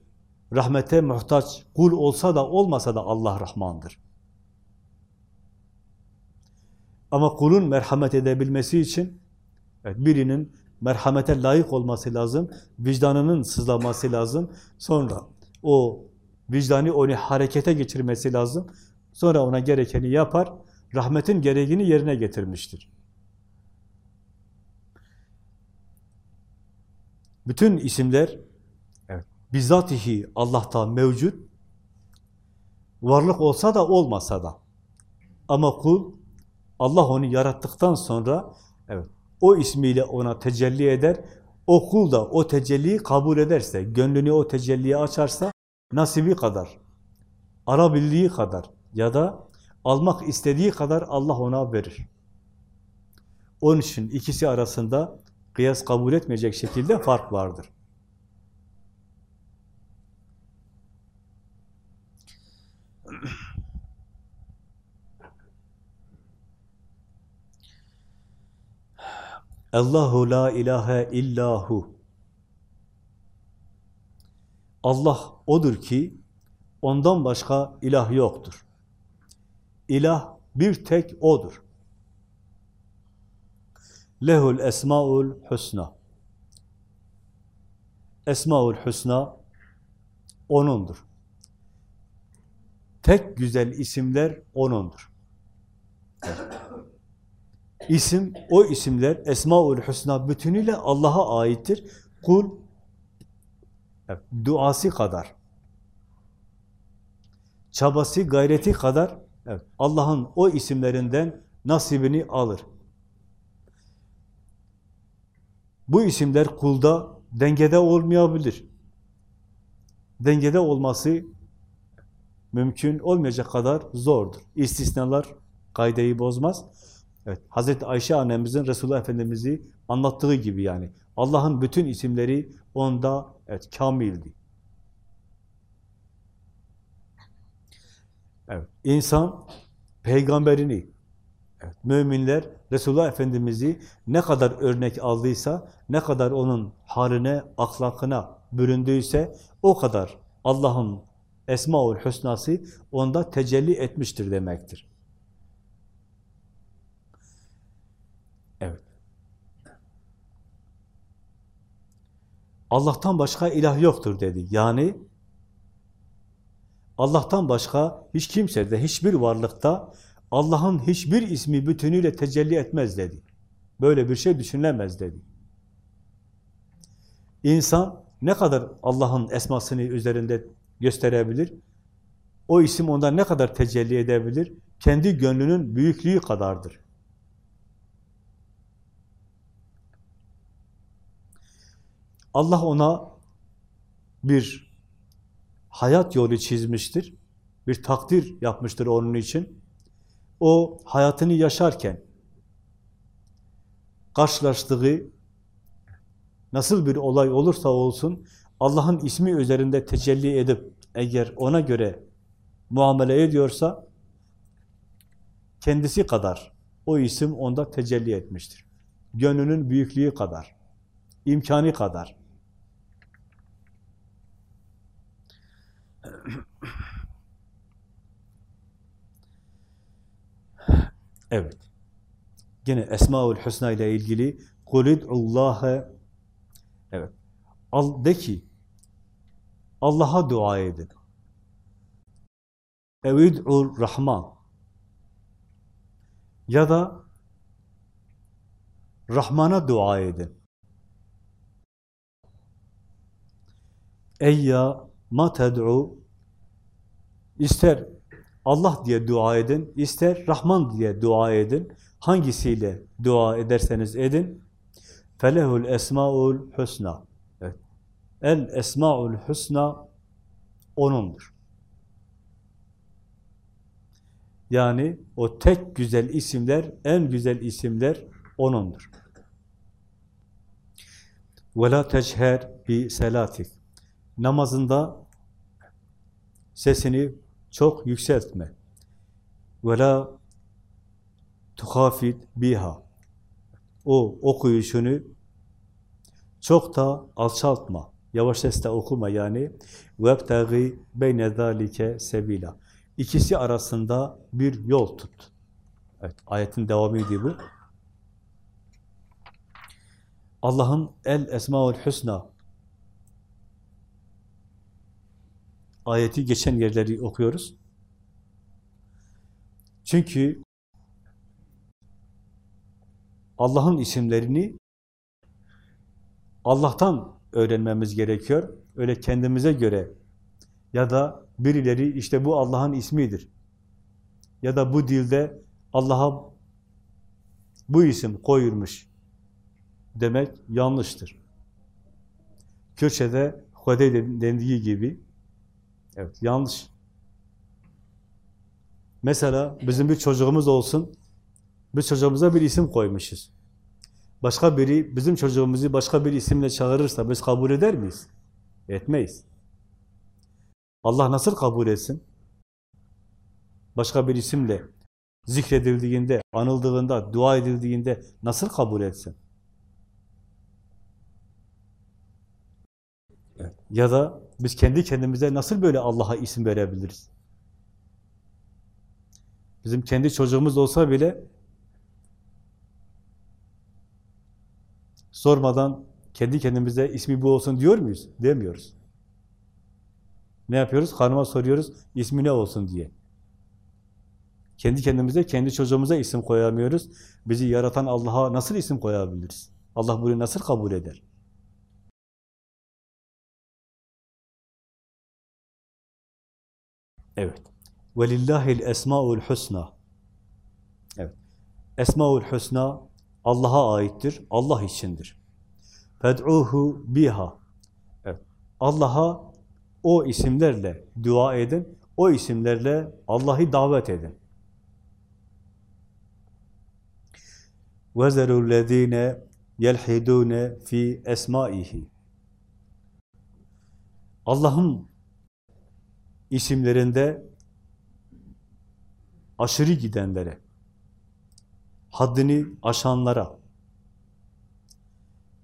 rahmete muhtaç kul olsa da olmasa da Allah Rahmandır. Ama kulun merhamet edebilmesi için evet, birinin merhamete layık olması lazım, vicdanının sızlaması lazım. Sonra o vicdanı onu harekete geçirmesi lazım. Sonra ona gerekeni yapar, rahmetin gereğini yerine getirmiştir. Bütün isimler evet, bizzatihi Allah'ta mevcut. Varlık olsa da olmasa da. Ama kul Allah onu yarattıktan sonra evet o ismiyle ona tecelli eder. O kul da o tecelliyi kabul ederse, gönlünü o tecelliye açarsa nasibi kadar, alabildiği kadar ya da almak istediği kadar Allah ona verir. Onun için ikisi arasında kıyas kabul etmeyecek şekilde fark vardır. Allahu la ilahe illahu. Allah odur ki ondan başka ilah yoktur. İlah bir tek odur. Lehul esmaul husna. Esmaul husna O'nundur. Tek güzel isimler O'nundur. İsim, o isimler Esmaül Hüsna bütünüyle Allah'a aittir. Kul duası kadar, çabası, gayreti kadar evet, Allah'ın o isimlerinden nasibini alır. Bu isimler kulda dengede olmayabilir. Dengede olması mümkün olmayacak kadar zordur. İstisnalar kaydeyi bozmaz. Evet, Hazreti Ayşe annemizin Resulullah Efendimiz'i anlattığı gibi yani. Allah'ın bütün isimleri onda evet, kamildi. Evet, insan peygamberini, evet, müminler Resulullah Efendimiz'i ne kadar örnek aldıysa, ne kadar onun haline, ahlakına büründüyse o kadar Allah'ın Esmaül Hüsnası onda tecelli etmiştir demektir. Evet. Allah'tan başka ilah yoktur dedi. Yani Allah'tan başka hiç kimsede, hiçbir varlıkta Allah'ın hiçbir ismi bütünüyle tecelli etmez dedi. Böyle bir şey düşünülemez dedi. İnsan ne kadar Allah'ın esmasını üzerinde gösterebilir? O isim onda ne kadar tecelli edebilir? Kendi gönlünün büyüklüğü kadardır. Allah ona bir hayat yolu çizmiştir. Bir takdir yapmıştır onun için. O hayatını yaşarken karşılaştığı nasıl bir olay olursa olsun Allah'ın ismi üzerinde tecelli edip eğer ona göre muamele ediyorsa kendisi kadar o isim onda tecelli etmiştir. Gönlünün büyüklüğü kadar, imkanı kadar. Evet. Yine Esmaül Hüsna ile ilgili Kulid'ullâhe Evet. Al, de ki Allah'a dua edin. Evid'ur Rahman ya da Rahman'a dua edin. Eyya ma ted'u ister Allah diye dua edin, ister Rahman diye dua edin. Hangisiyle dua ederseniz edin. Felehul esmaul husna. Evet. El esmaul husna O'nundur. Yani o tek güzel isimler, en güzel isimler O'nundur. وَلَا تَجْهَرْ بِسَلَاتِكَ namazında sesini çok yükseltme. Ve la tuhafit biha. O okuyuşunu çok da alçaltma. Yavaş sesle okuma yani. Vebtagi beyne zalike sevila. İkisi arasında bir yol tut. Evet, ayetin devamıydı bu. Allah'ın El Esmaül Hüsna ayeti geçen yerleri okuyoruz. Çünkü Allah'ın isimlerini Allah'tan öğrenmemiz gerekiyor. Öyle kendimize göre ya da birileri işte bu Allah'ın ismidir. Ya da bu dilde Allah'a bu isim koyulmuş demek yanlıştır. Kürtçe'de Hode dendiği gibi evet yanlış. Mesela bizim bir çocuğumuz olsun, biz çocuğumuza bir isim koymuşuz. Başka biri bizim çocuğumuzu başka bir isimle çağırırsa biz kabul eder miyiz? Etmeyiz. Allah nasıl kabul etsin? Başka bir isimle zikredildiğinde, anıldığında, dua edildiğinde nasıl kabul etsin? Ya da biz kendi kendimize nasıl böyle Allah'a isim verebiliriz? Bizim kendi çocuğumuz olsa bile sormadan kendi kendimize ismi bu olsun diyor muyuz? Demiyoruz. Ne yapıyoruz? Hanıma soruyoruz, ismi ne olsun diye. Kendi kendimize, kendi çocuğumuza isim koyamıyoruz. Bizi yaratan Allah'a nasıl isim koyabiliriz? Allah bunu nasıl kabul eder? Evet. Velillahil esmaul husna. Evet. Esmaul husna Allah'a aittir, Allah içindir. Fed'uhu biha. Evet. Allah'a o isimlerle dua edin, o isimlerle Allah'ı davet edin. وَذَرُوا الَّذ۪ينَ يَلْحِدُونَ fi esmaihi. Allah'ın isimlerinde aşırı gidenlere, haddini aşanlara,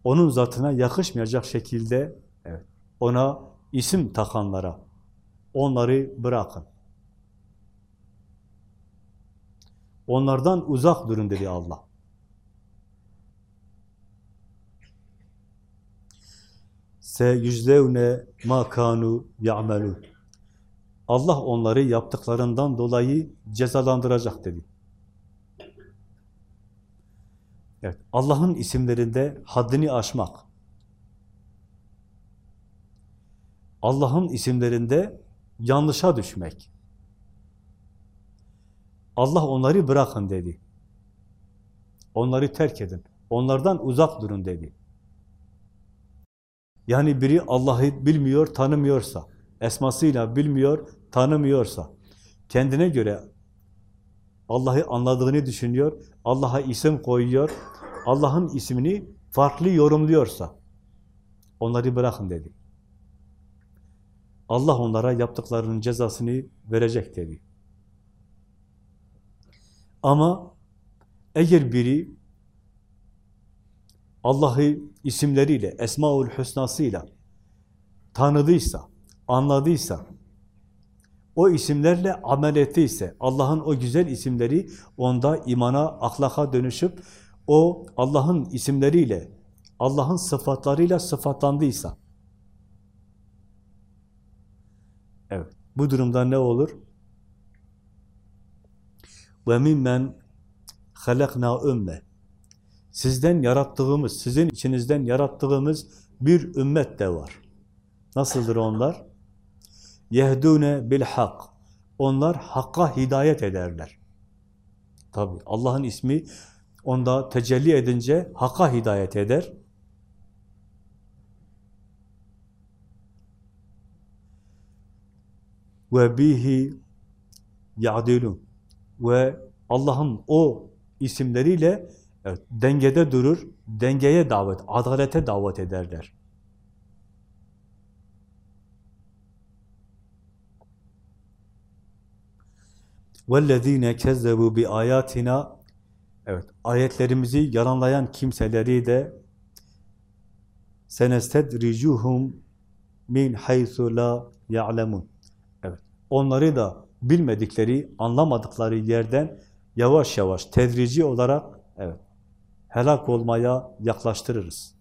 onun zatına yakışmayacak şekilde evet, ona isim takanlara, onları bırakın. Onlardan uzak durun dedi Allah. Se yüzlevne ma kanu ya'melun. Allah onları yaptıklarından dolayı cezalandıracak dedi. Evet, Allah'ın isimlerinde haddini aşmak. Allah'ın isimlerinde yanlışa düşmek. Allah onları bırakın dedi. Onları terk edin. Onlardan uzak durun dedi. Yani biri Allah'ı bilmiyor, tanımıyorsa, esmasıyla bilmiyor, tanımıyorsa, kendine göre Allah'ı anladığını düşünüyor, Allah'a isim koyuyor, Allah'ın ismini farklı yorumluyorsa, onları bırakın dedi. Allah onlara yaptıklarının cezasını verecek dedi. Ama eğer biri Allah'ı isimleriyle, Esmaül Hüsna'sıyla tanıdıysa, anladıysa, o isimlerle amel ettiyse, Allah'ın o güzel isimleri onda imana, ahlaka dönüşüp, o Allah'ın isimleriyle, Allah'ın sıfatlarıyla sıfatlandıysa, evet, bu durumda ne olur? وَمِمَّنْ خَلَقْنَا ümme. Sizden yarattığımız, sizin içinizden yarattığımız bir ümmet de var. Nasıldır onlar? Yehdune bil hak. Onlar hakka hidayet ederler. Tabi Allah'ın ismi onda tecelli edince hakka hidayet eder. Ve bihi ya'dilun. Ve Allah'ın o isimleriyle evet, dengede durur, dengeye davet, adalete davet ederler. وَالَّذ۪ينَ كَذَّبُوا بِآيَاتِنَا Evet, ayetlerimizi yalanlayan kimseleri de senestedricuhum min haythu la ya'lemun. Evet. Onları da bilmedikleri, anlamadıkları yerden yavaş yavaş, tedrici olarak evet helak olmaya yaklaştırırız.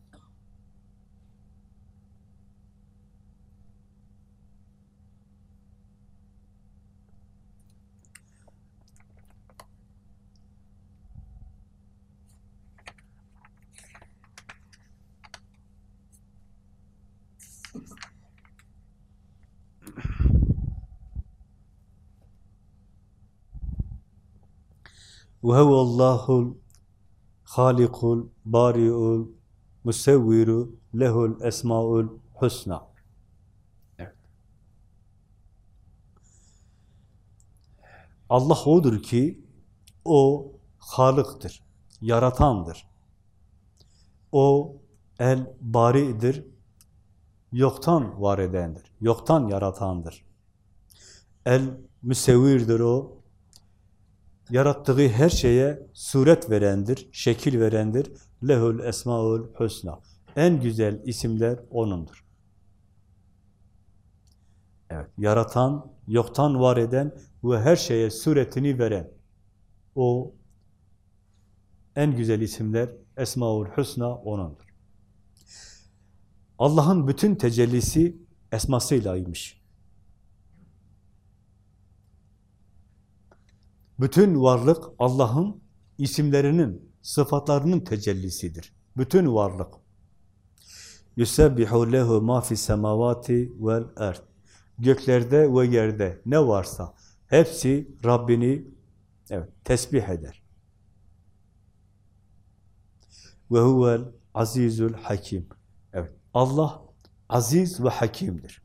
Ve huvallahu'l halikul bari'ul musevviru lehul esmaul husna. Evet. Allah odur ki o halıktır, yaratandır. O el bari'dir, yoktan var edendir, yoktan yaratandır. El müsevvirdir o, yarattığı her şeye suret verendir, şekil verendir. Lehul esmaul husna. En güzel isimler O'nundur. Evet, yaratan, yoktan var eden ve her şeye suretini veren o en güzel isimler Esmaul Husna O'nundur. Allah'ın bütün tecellisi esmasıylaymış. Bütün varlık Allah'ın isimlerinin, sıfatlarının tecellisidir. Bütün varlık. Yusebbihu lehu ma fis semavati vel erd. Göklerde ve yerde ne varsa hepsi Rabbini evet tesbih eder. Ve huvel hakim. Evet. Allah aziz ve hakimdir.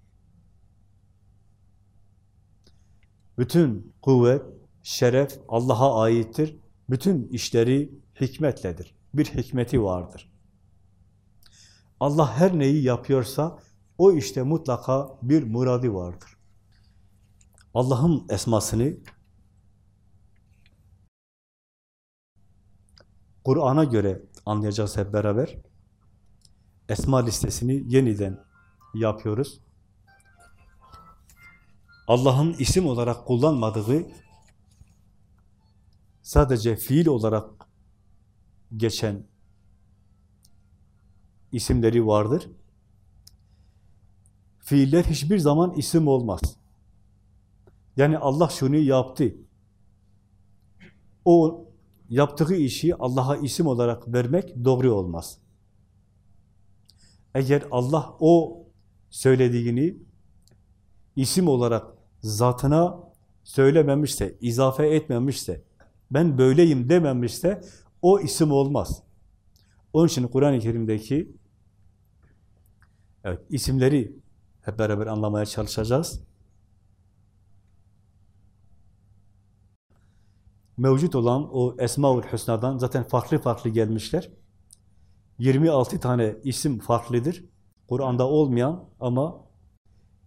Bütün kuvvet, şeref Allah'a aittir. Bütün işleri hikmetledir. Bir hikmeti vardır. Allah her neyi yapıyorsa o işte mutlaka bir muradi vardır. Allah'ın esmasını Kur'an'a göre anlayacağız hep beraber. Esma listesini yeniden yapıyoruz. Allah'ın isim olarak kullanmadığı sadece fiil olarak geçen isimleri vardır. Fiiller hiçbir zaman isim olmaz. Yani Allah şunu yaptı. O yaptığı işi Allah'a isim olarak vermek doğru olmaz. Eğer Allah o söylediğini isim olarak zatına söylememişse, izafe etmemişse, ben böyleyim dememişse o isim olmaz. Onun için Kur'an-ı Kerim'deki evet, isimleri hep beraber anlamaya çalışacağız. Mevcut olan o Esma-ül Hüsna'dan zaten farklı farklı gelmişler. 26 tane isim farklıdır. Kur'an'da olmayan ama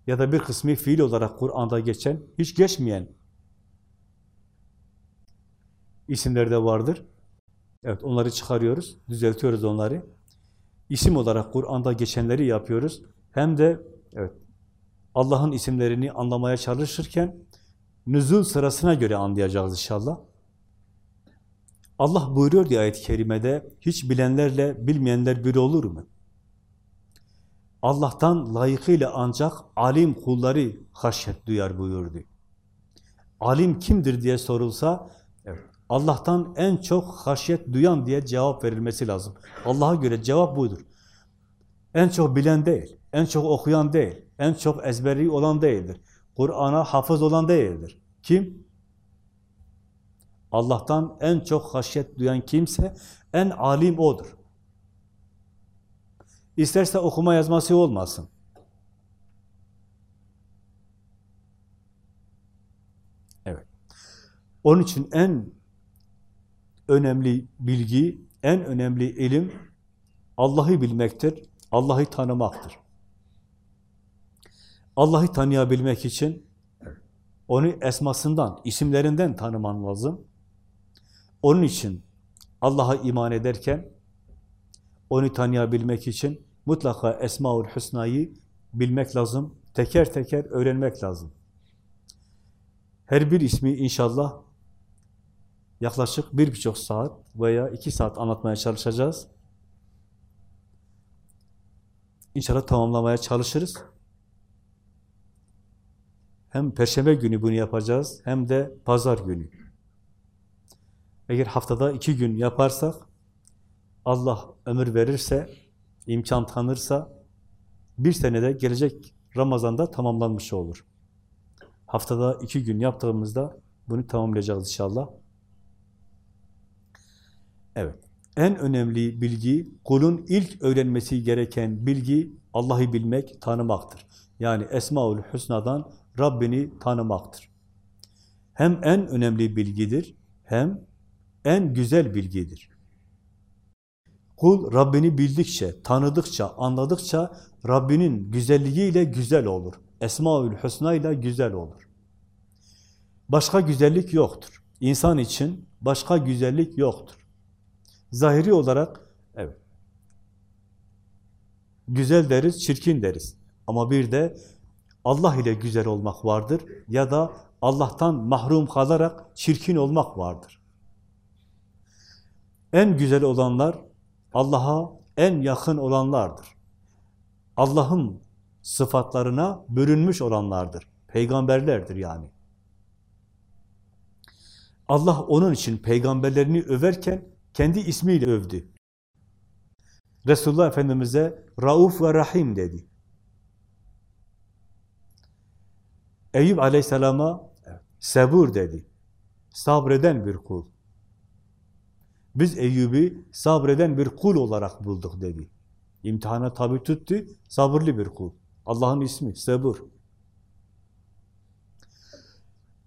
ya da bir kısmı fiil olarak Kur'an'da geçen, hiç geçmeyen isimler de vardır. Evet, onları çıkarıyoruz, düzeltiyoruz onları. İsim olarak Kur'an'da geçenleri yapıyoruz. Hem de evet Allah'ın isimlerini anlamaya çalışırken nüzul sırasına göre anlayacağız inşallah. Allah buyuruyor diye ayet-i kerimede, hiç bilenlerle bilmeyenler bir olur mu? Allah'tan layıkıyla ancak alim kulları haşyet duyar buyurdu. Alim kimdir diye sorulsa, Allah'tan en çok haşyet duyan diye cevap verilmesi lazım. Allah'a göre cevap budur. En çok bilen değil, en çok okuyan değil, en çok ezberi olan değildir. Kur'an'a hafız olan değildir. Kim? Allah'tan en çok haşyet duyan kimse, en alim O'dur. İsterse okuma yazması olmasın. Evet. Onun için en önemli bilgi, en önemli ilim Allah'ı bilmektir, Allah'ı tanımaktır. Allah'ı tanıyabilmek için onu esmasından, isimlerinden tanıman lazım. Onun için Allah'a iman ederken onu tanıyabilmek için mutlaka Esmaül Hüsna'yı bilmek lazım, teker teker öğrenmek lazım. Her bir ismi inşallah yaklaşık bir buçuk saat veya iki saat anlatmaya çalışacağız. İnşallah tamamlamaya çalışırız. Hem Perşembe günü bunu yapacağız, hem de Pazar günü. Eğer haftada iki gün yaparsak, Allah ömür verirse, imkan tanırsa, bir senede gelecek Ramazan'da tamamlanmış olur. Haftada iki gün yaptığımızda bunu tamamlayacağız inşallah. Evet. En önemli bilgi, kulun ilk öğrenmesi gereken bilgi Allah'ı bilmek, tanımaktır. Yani Esmaül Hüsna'dan Rabbini tanımaktır. Hem en önemli bilgidir, hem en güzel bilgidir. Kul Rabbini bildikçe, tanıdıkça, anladıkça Rabbinin güzelliğiyle güzel olur. Esmaül Hüsna ile güzel olur. Başka güzellik yoktur. İnsan için başka güzellik yoktur. Zahiri olarak evet. Güzel deriz, çirkin deriz. Ama bir de Allah ile güzel olmak vardır ya da Allah'tan mahrum kalarak çirkin olmak vardır. En güzel olanlar Allah'a en yakın olanlardır. Allah'ın sıfatlarına bürünmüş olanlardır. Peygamberlerdir yani. Allah onun için peygamberlerini överken kendi ismiyle övdü. Resulullah Efendimiz'e Rauf ve Rahim dedi. Eyüp Aleyhisselam'a Sebur dedi. Sabreden bir kul. Biz Eyyub'i sabreden bir kul olarak bulduk dedi. İmtihana tabi tuttu, sabırlı bir kul. Allah'ın ismi Sebur.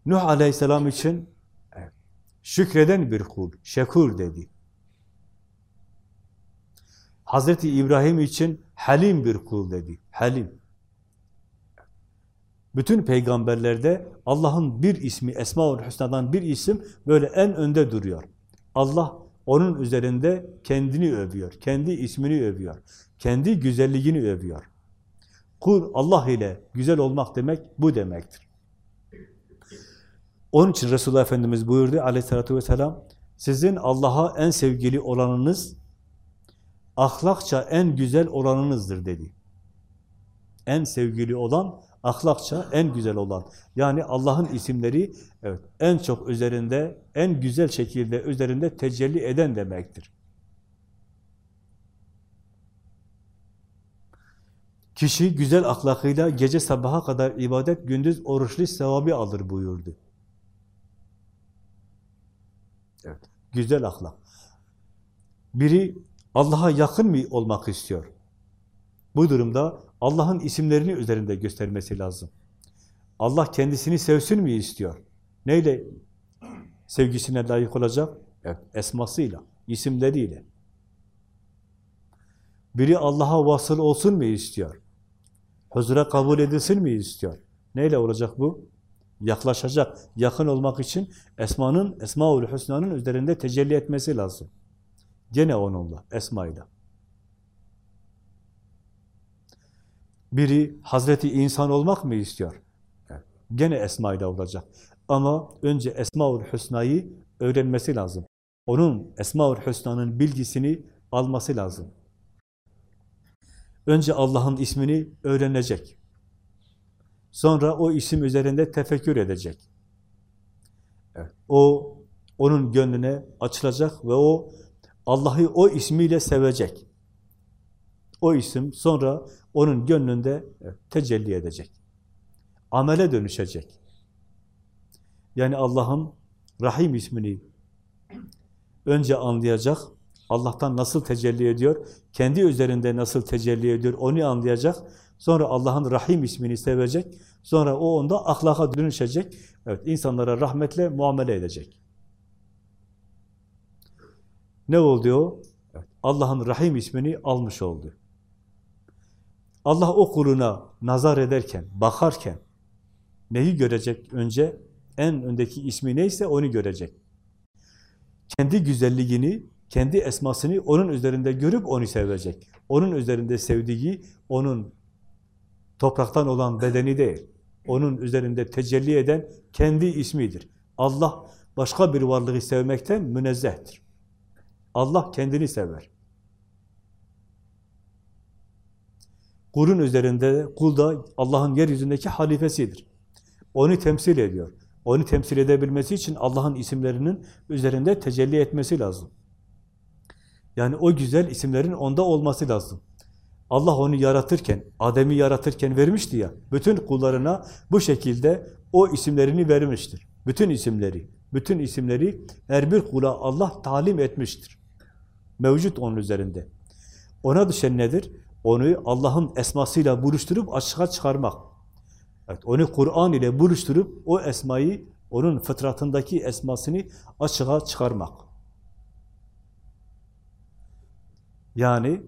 Nuh Aleyhisselam için şükreden bir kul, şekur dedi. Hazreti İbrahim için halim bir kul dedi, halim. Bütün peygamberlerde Allah'ın bir ismi, Esma-ül Hüsna'dan bir isim böyle en önde duruyor. Allah onun üzerinde kendini övüyor, kendi ismini övüyor, kendi güzelliğini övüyor. Kul Allah ile güzel olmak demek bu demektir. Onun için Resulullah Efendimiz buyurdu aleyhissalatü vesselam, sizin Allah'a en sevgili olanınız, ahlakça en güzel olanınızdır dedi. En sevgili olan, ahlakça en güzel olan. Yani Allah'ın isimleri evet, en çok üzerinde, en güzel şekilde üzerinde tecelli eden demektir. Kişi güzel ahlakıyla gece sabaha kadar ibadet, gündüz oruçlu sevabı alır buyurdu. Evet, güzel ahlak. Biri Allah'a yakın mı olmak istiyor? Bu durumda Allah'ın isimlerini üzerinde göstermesi lazım. Allah kendisini sevsin mi istiyor? Neyle sevgisine layık olacak? Evet, esmasıyla, isimleriyle. Biri Allah'a vasıl olsun mu istiyor? Huzura kabul edilsin mi istiyor? Neyle olacak bu? Yaklaşacak, yakın olmak için Esma'nın, Esma-ül Hüsna'nın üzerinde tecelli etmesi lazım. Gene onunla, Esma'yla. Biri Hazreti insan olmak mı istiyor? Gene Esma'yla olacak. Ama önce Esma-ül Hüsna'yı öğrenmesi lazım. Onun Esma-ül Hüsna'nın bilgisini alması lazım. Önce Allah'ın ismini öğrenecek. Sonra o isim üzerinde tefekkür edecek. Evet. O, onun gönlüne açılacak ve o Allah'ı o ismiyle sevecek. O isim sonra onun gönlünde tecelli edecek. Amele dönüşecek. Yani Allah'ın Rahim ismini önce anlayacak, Allah'tan nasıl tecelli ediyor, kendi üzerinde nasıl tecelli ediyor onu anlayacak, sonra Allah'ın Rahim ismini sevecek, sonra o onda ahlaka dönüşecek, evet insanlara rahmetle muamele edecek. Ne oldu o? Allah'ın Rahim ismini almış oldu. Allah o kuluna nazar ederken, bakarken neyi görecek önce? En öndeki ismi neyse onu görecek. Kendi güzelliğini, kendi esmasını onun üzerinde görüp onu sevecek. Onun üzerinde sevdiği, onun Topraktan olan bedeni değil. Onun üzerinde tecelli eden kendi ismidir. Allah başka bir varlığı sevmekten münezzehtir. Allah kendini sever. Kulun üzerinde, kul da Allah'ın yeryüzündeki halifesidir. Onu temsil ediyor. Onu temsil edebilmesi için Allah'ın isimlerinin üzerinde tecelli etmesi lazım. Yani o güzel isimlerin onda olması lazım. Allah onu yaratırken, Adem'i yaratırken vermişti ya, bütün kullarına bu şekilde o isimlerini vermiştir. Bütün isimleri, bütün isimleri her bir kula Allah talim etmiştir. Mevcut onun üzerinde. Ona düşen nedir? Onu Allah'ın esmasıyla buluşturup açığa çıkarmak. Evet, onu Kur'an ile buluşturup o esmayı, onun fıtratındaki esmasını açığa çıkarmak. Yani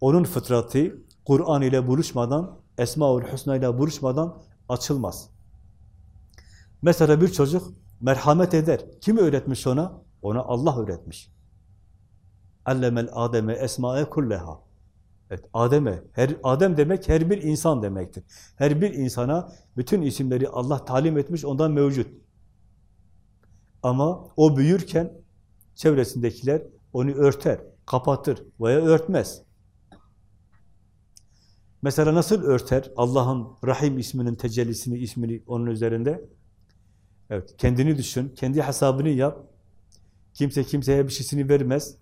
onun fıtratı Kur'an ile buluşmadan, Esma-ül Hüsna ile buluşmadan açılmaz. Mesela bir çocuk merhamet eder. Kim öğretmiş ona? Ona Allah öğretmiş. Allemel Adem'e esma'e kulleha. Evet, Adem'e, her Adem demek her bir insan demektir. Her bir insana bütün isimleri Allah talim etmiş, ondan mevcut. Ama o büyürken çevresindekiler onu örter, kapatır veya örtmez. Mesela nasıl örter Allah'ın Rahim isminin tecellisini, ismini onun üzerinde? Evet, kendini düşün, kendi hesabını yap. Kimse kimseye bir şeysini vermez.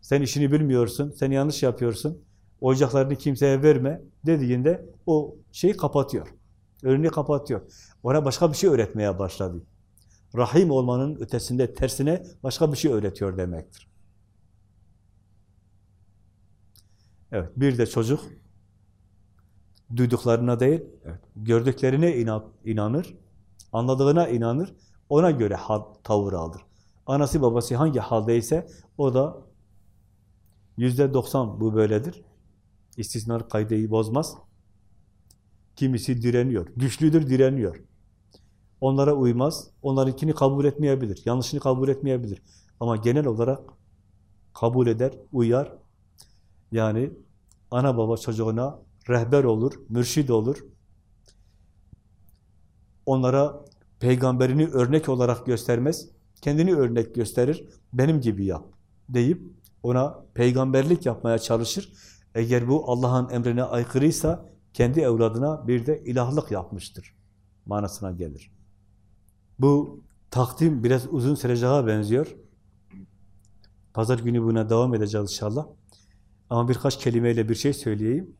Sen işini bilmiyorsun, sen yanlış yapıyorsun. Oyuncaklarını kimseye verme dediğinde o şeyi kapatıyor. Önünü kapatıyor. Ona başka bir şey öğretmeye başladı. Rahim olmanın ötesinde, tersine başka bir şey öğretiyor demektir. Evet, bir de çocuk duyduklarına değil, evet, gördüklerine inanır, anladığına inanır, ona göre tavır alır. Anası babası hangi haldeyse o da yüzde doksan bu böyledir. İstisnar kaydeyi bozmaz. Kimisi direniyor, güçlüdür direniyor. Onlara uymaz, onlarınkini kabul etmeyebilir, yanlışını kabul etmeyebilir. Ama genel olarak kabul eder, uyar. Yani ana baba çocuğuna rehber olur, mürşid olur. Onlara peygamberini örnek olarak göstermez, kendini örnek gösterir, benim gibi yap deyip ona peygamberlik yapmaya çalışır. Eğer bu Allah'ın emrine aykırıysa kendi evladına bir de ilahlık yapmıştır manasına gelir. Bu takdim biraz uzun süreceğe benziyor. Pazar günü buna devam edeceğiz inşallah. Ama birkaç kelimeyle bir şey söyleyeyim.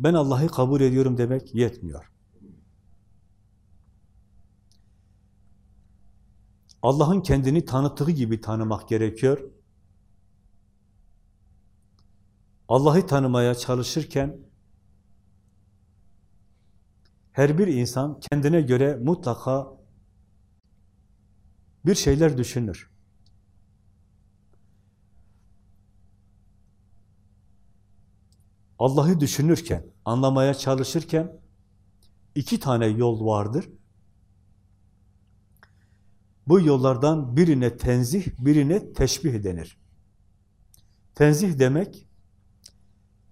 Ben Allah'ı kabul ediyorum demek yetmiyor. Allah'ın kendini tanıttığı gibi tanımak gerekiyor. Allah'ı tanımaya çalışırken her bir insan kendine göre mutlaka bir şeyler düşünür. Allah'ı düşünürken, anlamaya çalışırken iki tane yol vardır. Bu yollardan birine tenzih, birine teşbih denir. Tenzih demek,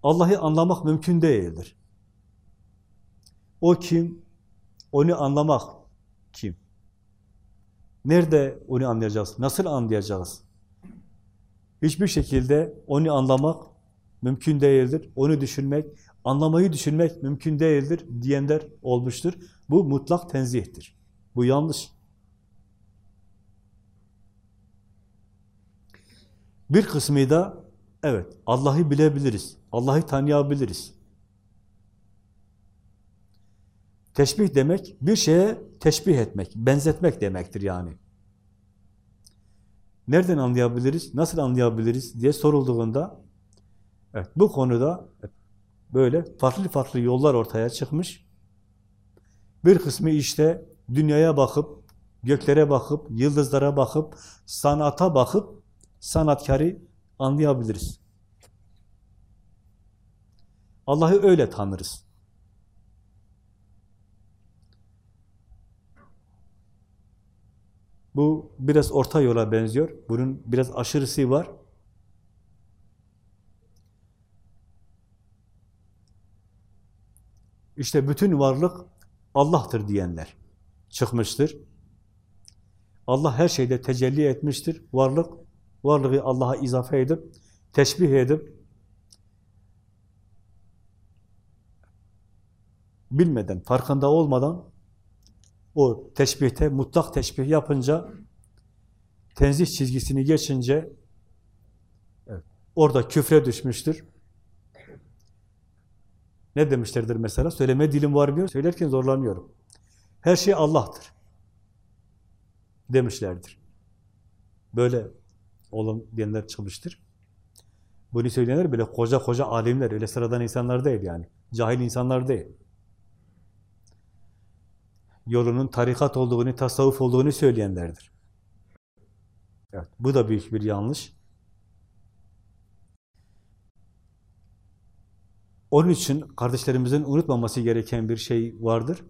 Allah'ı anlamak mümkün değildir. O kim? Onu anlamak kim? Nerede onu anlayacağız? Nasıl anlayacağız? Hiçbir şekilde onu anlamak mümkün değildir. Onu düşünmek, anlamayı düşünmek mümkün değildir diyenler olmuştur. Bu mutlak tenzihtir. Bu yanlış. Bir kısmı da evet Allah'ı bilebiliriz. Allah'ı tanıyabiliriz. Teşbih demek bir şeye teşbih etmek, benzetmek demektir yani. Nereden anlayabiliriz, nasıl anlayabiliriz diye sorulduğunda Evet, bu konuda böyle farklı farklı yollar ortaya çıkmış. Bir kısmı işte dünyaya bakıp, göklere bakıp, yıldızlara bakıp, sanata bakıp sanatkarı anlayabiliriz. Allah'ı öyle tanırız. Bu biraz orta yola benziyor. Bunun biraz aşırısı var. İşte bütün varlık Allah'tır diyenler çıkmıştır. Allah her şeyde tecelli etmiştir. Varlık, varlığı Allah'a izafe edip, teşbih edip, bilmeden, farkında olmadan o teşbihte, mutlak teşbih yapınca, tenzih çizgisini geçince evet, orada küfre düşmüştür. Ne demişlerdir mesela? Söyleme dilim varmıyor, söylerken zorlanıyorum. Her şey Allah'tır. Demişlerdir. Böyle olun diyenler çalıştır. Bunu söyleyenler bile koca koca alimler, öyle sıradan insanlar değil yani. Cahil insanlar değil. Yolunun tarikat olduğunu, tasavvuf olduğunu söyleyenlerdir. Evet, bu da büyük bir yanlış. Onun için kardeşlerimizin unutmaması gereken bir şey vardır.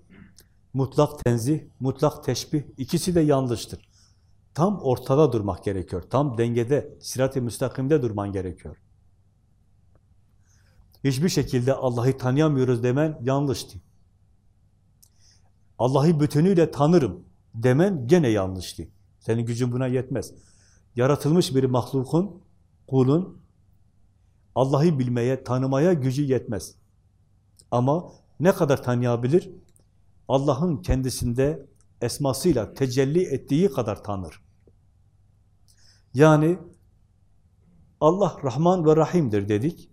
Mutlak tenzih, mutlak teşbih ikisi de yanlıştır. Tam ortada durmak gerekiyor. Tam dengede, sirat-i müstakimde durman gerekiyor. Hiçbir şekilde Allah'ı tanıyamıyoruz demen yanlıştı. Allah'ı bütünüyle tanırım demen gene yanlıştı. Senin gücün buna yetmez. Yaratılmış bir mahlukun, kulun Allah'ı bilmeye, tanımaya gücü yetmez. Ama ne kadar tanıyabilir? Allah'ın kendisinde esmasıyla tecelli ettiği kadar tanır. Yani Allah Rahman ve Rahim'dir dedik.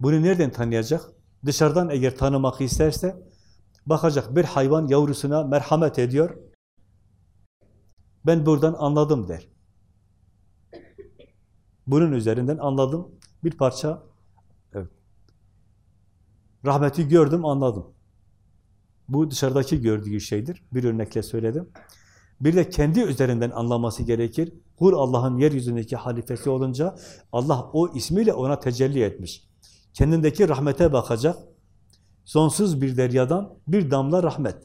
Bunu nereden tanıyacak? Dışarıdan eğer tanımak isterse bakacak bir hayvan yavrusuna merhamet ediyor. Ben buradan anladım der. Bunun üzerinden anladım. Bir parça evet, rahmeti gördüm, anladım. Bu dışarıdaki gördüğü şeydir. Bir örnekle söyledim. Bir de kendi üzerinden anlaması gerekir. Kul Allah'ın yeryüzündeki halifesi olunca Allah o ismiyle ona tecelli etmiş. Kendindeki rahmete bakacak. Sonsuz bir deryadan bir damla rahmet.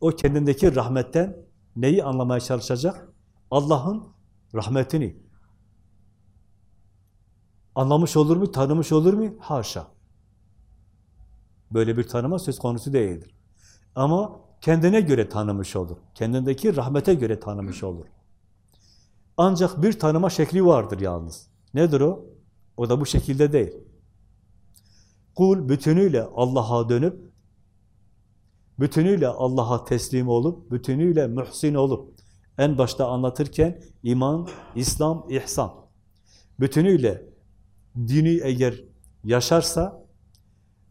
O kendindeki rahmetten neyi anlamaya çalışacak? Allah'ın rahmetini. Anlamış olur mu, tanımış olur mu? Haşa. Böyle bir tanıma söz konusu değildir. Ama kendine göre tanımış olur. Kendindeki rahmete göre tanımış olur. Ancak bir tanıma şekli vardır yalnız. Nedir o? O da bu şekilde değil. Kul bütünüyle Allah'a dönüp, bütünüyle Allah'a teslim olup, bütünüyle mühsin olup, en başta anlatırken iman, İslam, ihsan, bütünüyle dini eğer yaşarsa,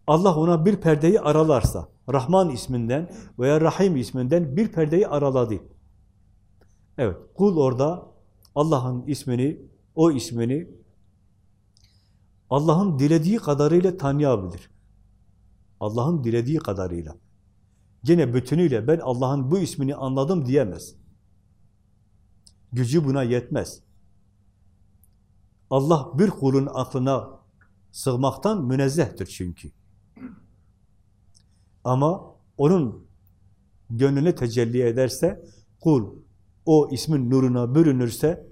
Allah ona bir perdeyi aralarsa, Rahman isminden veya Rahim isminden bir perdeyi araladı. Evet, kul orada Allah'ın ismini, o ismini Allah'ın dilediği kadarıyla tanıyabilir. Allah'ın dilediği kadarıyla. Gene bütünüyle ben Allah'ın bu ismini anladım diyemez. Gücü buna yetmez. Allah bir kulun aklına sığmaktan münezzehtir çünkü. Ama onun gönlüne tecelli ederse, kul o ismin nuruna bürünürse,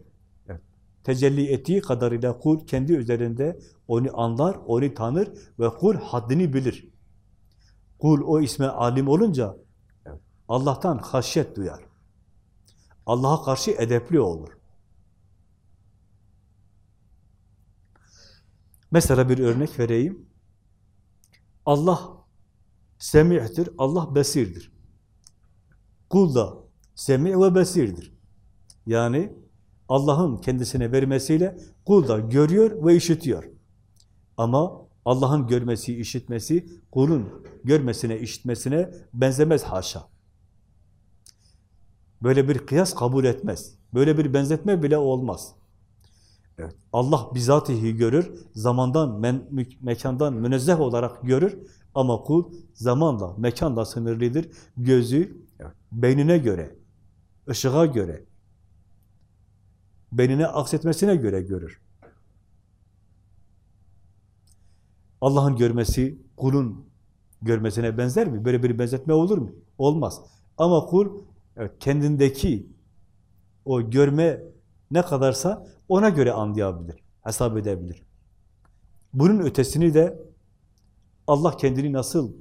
tecelli ettiği kadarıyla kul kendi üzerinde onu anlar, onu tanır ve kul haddini bilir. Kul o isme alim olunca Allah'tan haşyet duyar. Allah'a karşı edepli olur. Mesela bir örnek vereyim. Allah Semi'tir, Allah besirdir. Kul da semi ve besirdir. Yani Allah'ın kendisine vermesiyle kul da görüyor ve işitiyor. Ama Allah'ın görmesi, işitmesi, kulun görmesine, işitmesine benzemez haşa. Böyle bir kıyas kabul etmez. Böyle bir benzetme bile olmaz. Evet, Allah bizatihi görür, zamandan, men, mekandan münezzeh olarak görür ama kul zamanla, mekanla sınırlıdır. Gözü beynine göre, ışığa göre, beynine aksetmesine göre görür. Allah'ın görmesi kulun görmesine benzer mi? Böyle bir benzetme olur mu? Olmaz. Ama kul evet, kendindeki o görme ne kadarsa ona göre anlayabilir, hesap edebilir. Bunun ötesini de Allah kendini nasıl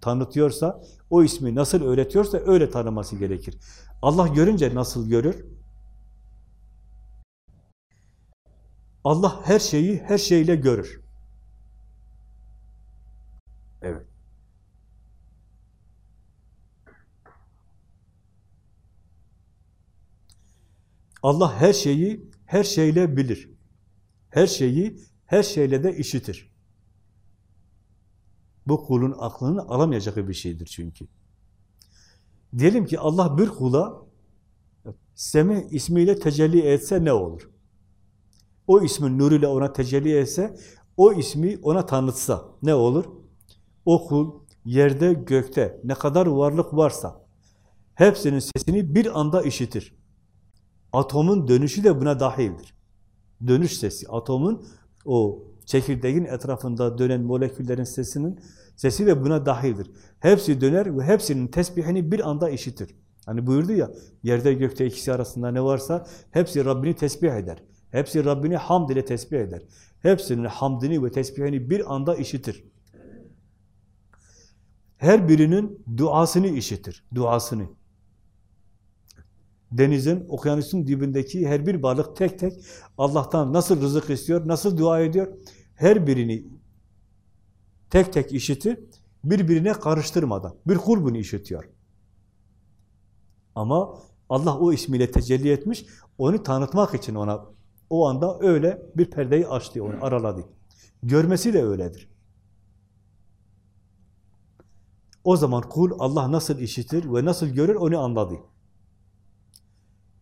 tanıtıyorsa, o ismi nasıl öğretiyorsa öyle tanıması gerekir. Allah görünce nasıl görür? Allah her şeyi her şeyle görür. Evet. Allah her şeyi her şeyle bilir. Her şeyi her şeyle de işitir. Bu kulun aklını alamayacağı bir şeydir çünkü. Diyelim ki Allah bir kula Semi ismiyle tecelli etse ne olur? O ismin nuruyla ona tecelli etse, o ismi ona tanıtsa ne olur? O kul yerde, gökte ne kadar varlık varsa hepsinin sesini bir anda işitir. Atomun dönüşü de buna dahildir. Dönüş sesi, atomun o çekirdeğin etrafında dönen moleküllerin sesinin sesi de buna dahildir. Hepsi döner ve hepsinin tesbihini bir anda işitir. Hani buyurdu ya, yerde gökte ikisi arasında ne varsa hepsi Rabbini tesbih eder. Hepsi Rabbini hamd ile tesbih eder. Hepsinin hamdini ve tesbihini bir anda işitir. Her birinin duasını işitir, duasını. Denizin, okyanusun dibindeki her bir balık tek tek Allah'tan nasıl rızık istiyor, nasıl dua ediyor, her birini tek tek işitir, birbirine karıştırmadan. Bir kul bunu işitiyor. Ama Allah o ismiyle tecelli etmiş, onu tanıtmak için ona o anda öyle bir perdeyi açtı, onu araladı. Görmesi de öyledir. O zaman kul Allah nasıl işitir ve nasıl görür onu anladı.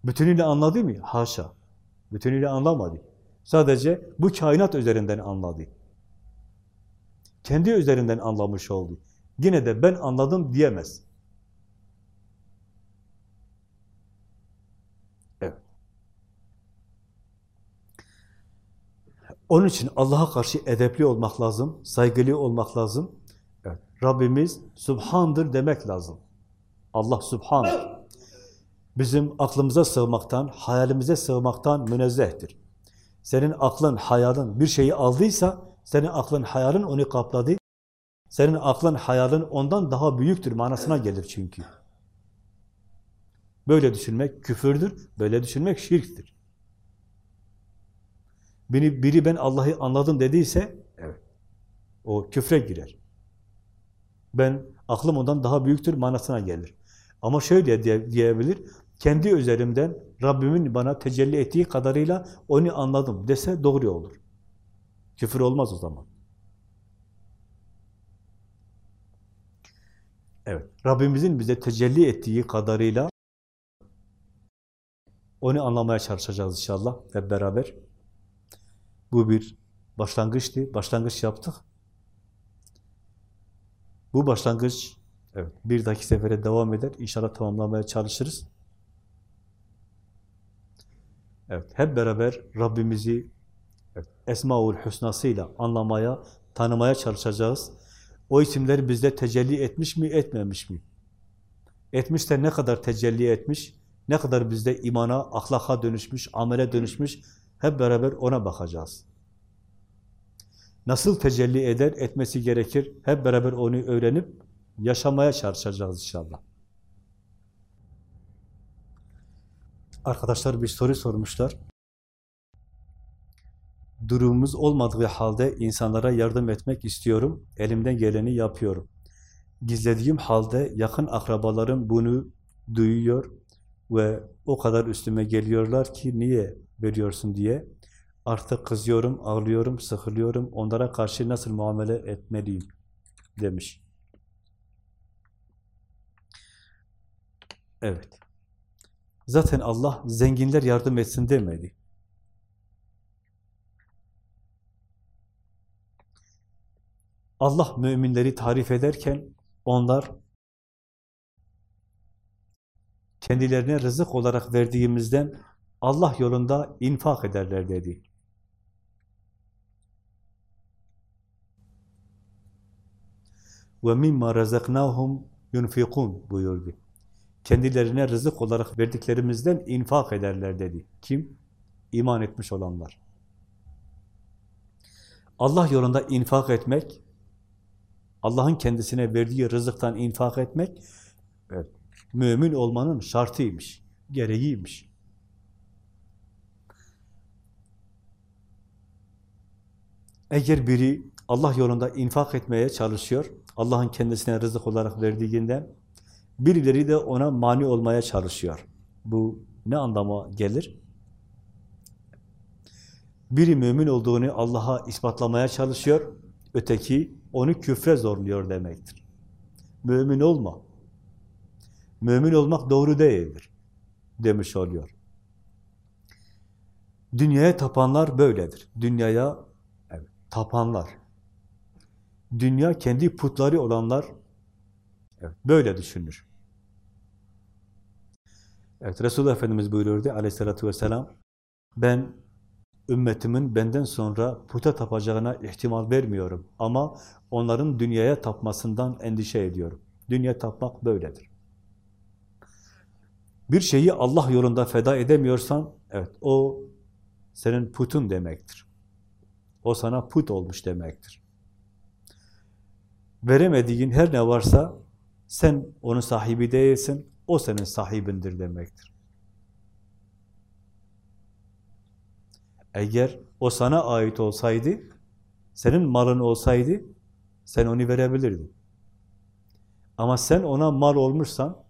Bütünüyle anladı mı? Haşa. Bütünüyle anlamadı. Sadece bu kainat üzerinden anladı. Kendi üzerinden anlamış oldu. Yine de ben anladım diyemez. Evet. Onun için Allah'a karşı edepli olmak lazım, saygılı olmak lazım. Evet. Rabbimiz Subhan'dır demek lazım. Allah Subhan'dır. Bizim aklımıza sığmaktan, hayalimize sığmaktan münezzehtir. Senin aklın, hayalın bir şeyi aldıysa, senin aklın, hayalın onu kapladı. Senin aklın, hayalın ondan daha büyüktür manasına gelir çünkü. Böyle düşünmek küfürdür, böyle düşünmek şirktir. Biri, biri ben Allah'ı anladım dediyse, evet. o küfre girer. Ben, aklım ondan daha büyüktür manasına gelir. Ama şöyle diye, diyebilir, kendi üzerimden Rabbimin bana tecelli ettiği kadarıyla onu anladım dese doğru olur. Küfür olmaz o zaman. Evet, Rabbimizin bize tecelli ettiği kadarıyla onu anlamaya çalışacağız inşallah hep beraber. Bu bir başlangıçtı, başlangıç yaptık. Bu başlangıç evet, bir dahaki sefere devam eder. İnşallah tamamlamaya çalışırız. Evet, hep beraber Rabbimizi evet, Esmaül Hüsna'sıyla anlamaya, tanımaya çalışacağız. O isimler bizde tecelli etmiş mi, etmemiş mi? Etmişse ne kadar tecelli etmiş, ne kadar bizde imana, ahlaka dönüşmüş, amele dönüşmüş, hep beraber ona bakacağız. Nasıl tecelli eder, etmesi gerekir, hep beraber onu öğrenip yaşamaya çalışacağız inşallah. Arkadaşlar bir soru sormuşlar. Durumumuz olmadığı halde insanlara yardım etmek istiyorum. Elimden geleni yapıyorum. Gizlediğim halde yakın akrabalarım bunu duyuyor ve o kadar üstüme geliyorlar ki niye veriyorsun diye. Artık kızıyorum, ağlıyorum, sıkılıyorum. Onlara karşı nasıl muamele etmeliyim demiş. Evet. Zaten Allah zenginler yardım etsin demedi. Allah müminleri tarif ederken onlar kendilerine rızık olarak verdiğimizden Allah yolunda infak ederler dedi. Ve mimma razaknahum yunfikun buyurdu kendilerine rızık olarak verdiklerimizden infak ederler dedi. Kim? İman etmiş olanlar. Allah yolunda infak etmek, Allah'ın kendisine verdiği rızıktan infak etmek, evet, mümin olmanın şartıymış, gereğiymiş. Eğer biri Allah yolunda infak etmeye çalışıyor, Allah'ın kendisine rızık olarak verdiğinden, birileri de ona mani olmaya çalışıyor. Bu ne anlama gelir? Biri mümin olduğunu Allah'a ispatlamaya çalışıyor, öteki onu küfre zorluyor demektir. Mümin olma. Mümin olmak doğru değildir demiş oluyor. Dünyaya tapanlar böyledir. Dünyaya evet, tapanlar. Dünya kendi putları olanlar evet, böyle düşünür. Evet, Resulullah Efendimiz buyuruyordu aleyhissalatü vesselam, ben ümmetimin benden sonra puta tapacağına ihtimal vermiyorum. Ama onların dünyaya tapmasından endişe ediyorum. Dünya tapmak böyledir. Bir şeyi Allah yolunda feda edemiyorsan, evet o senin putun demektir. O sana put olmuş demektir. Veremediğin her ne varsa sen onun sahibi değilsin, o senin sahibindir demektir. Eğer o sana ait olsaydı, senin malın olsaydı, sen onu verebilirdin. Ama sen ona mal olmuşsan,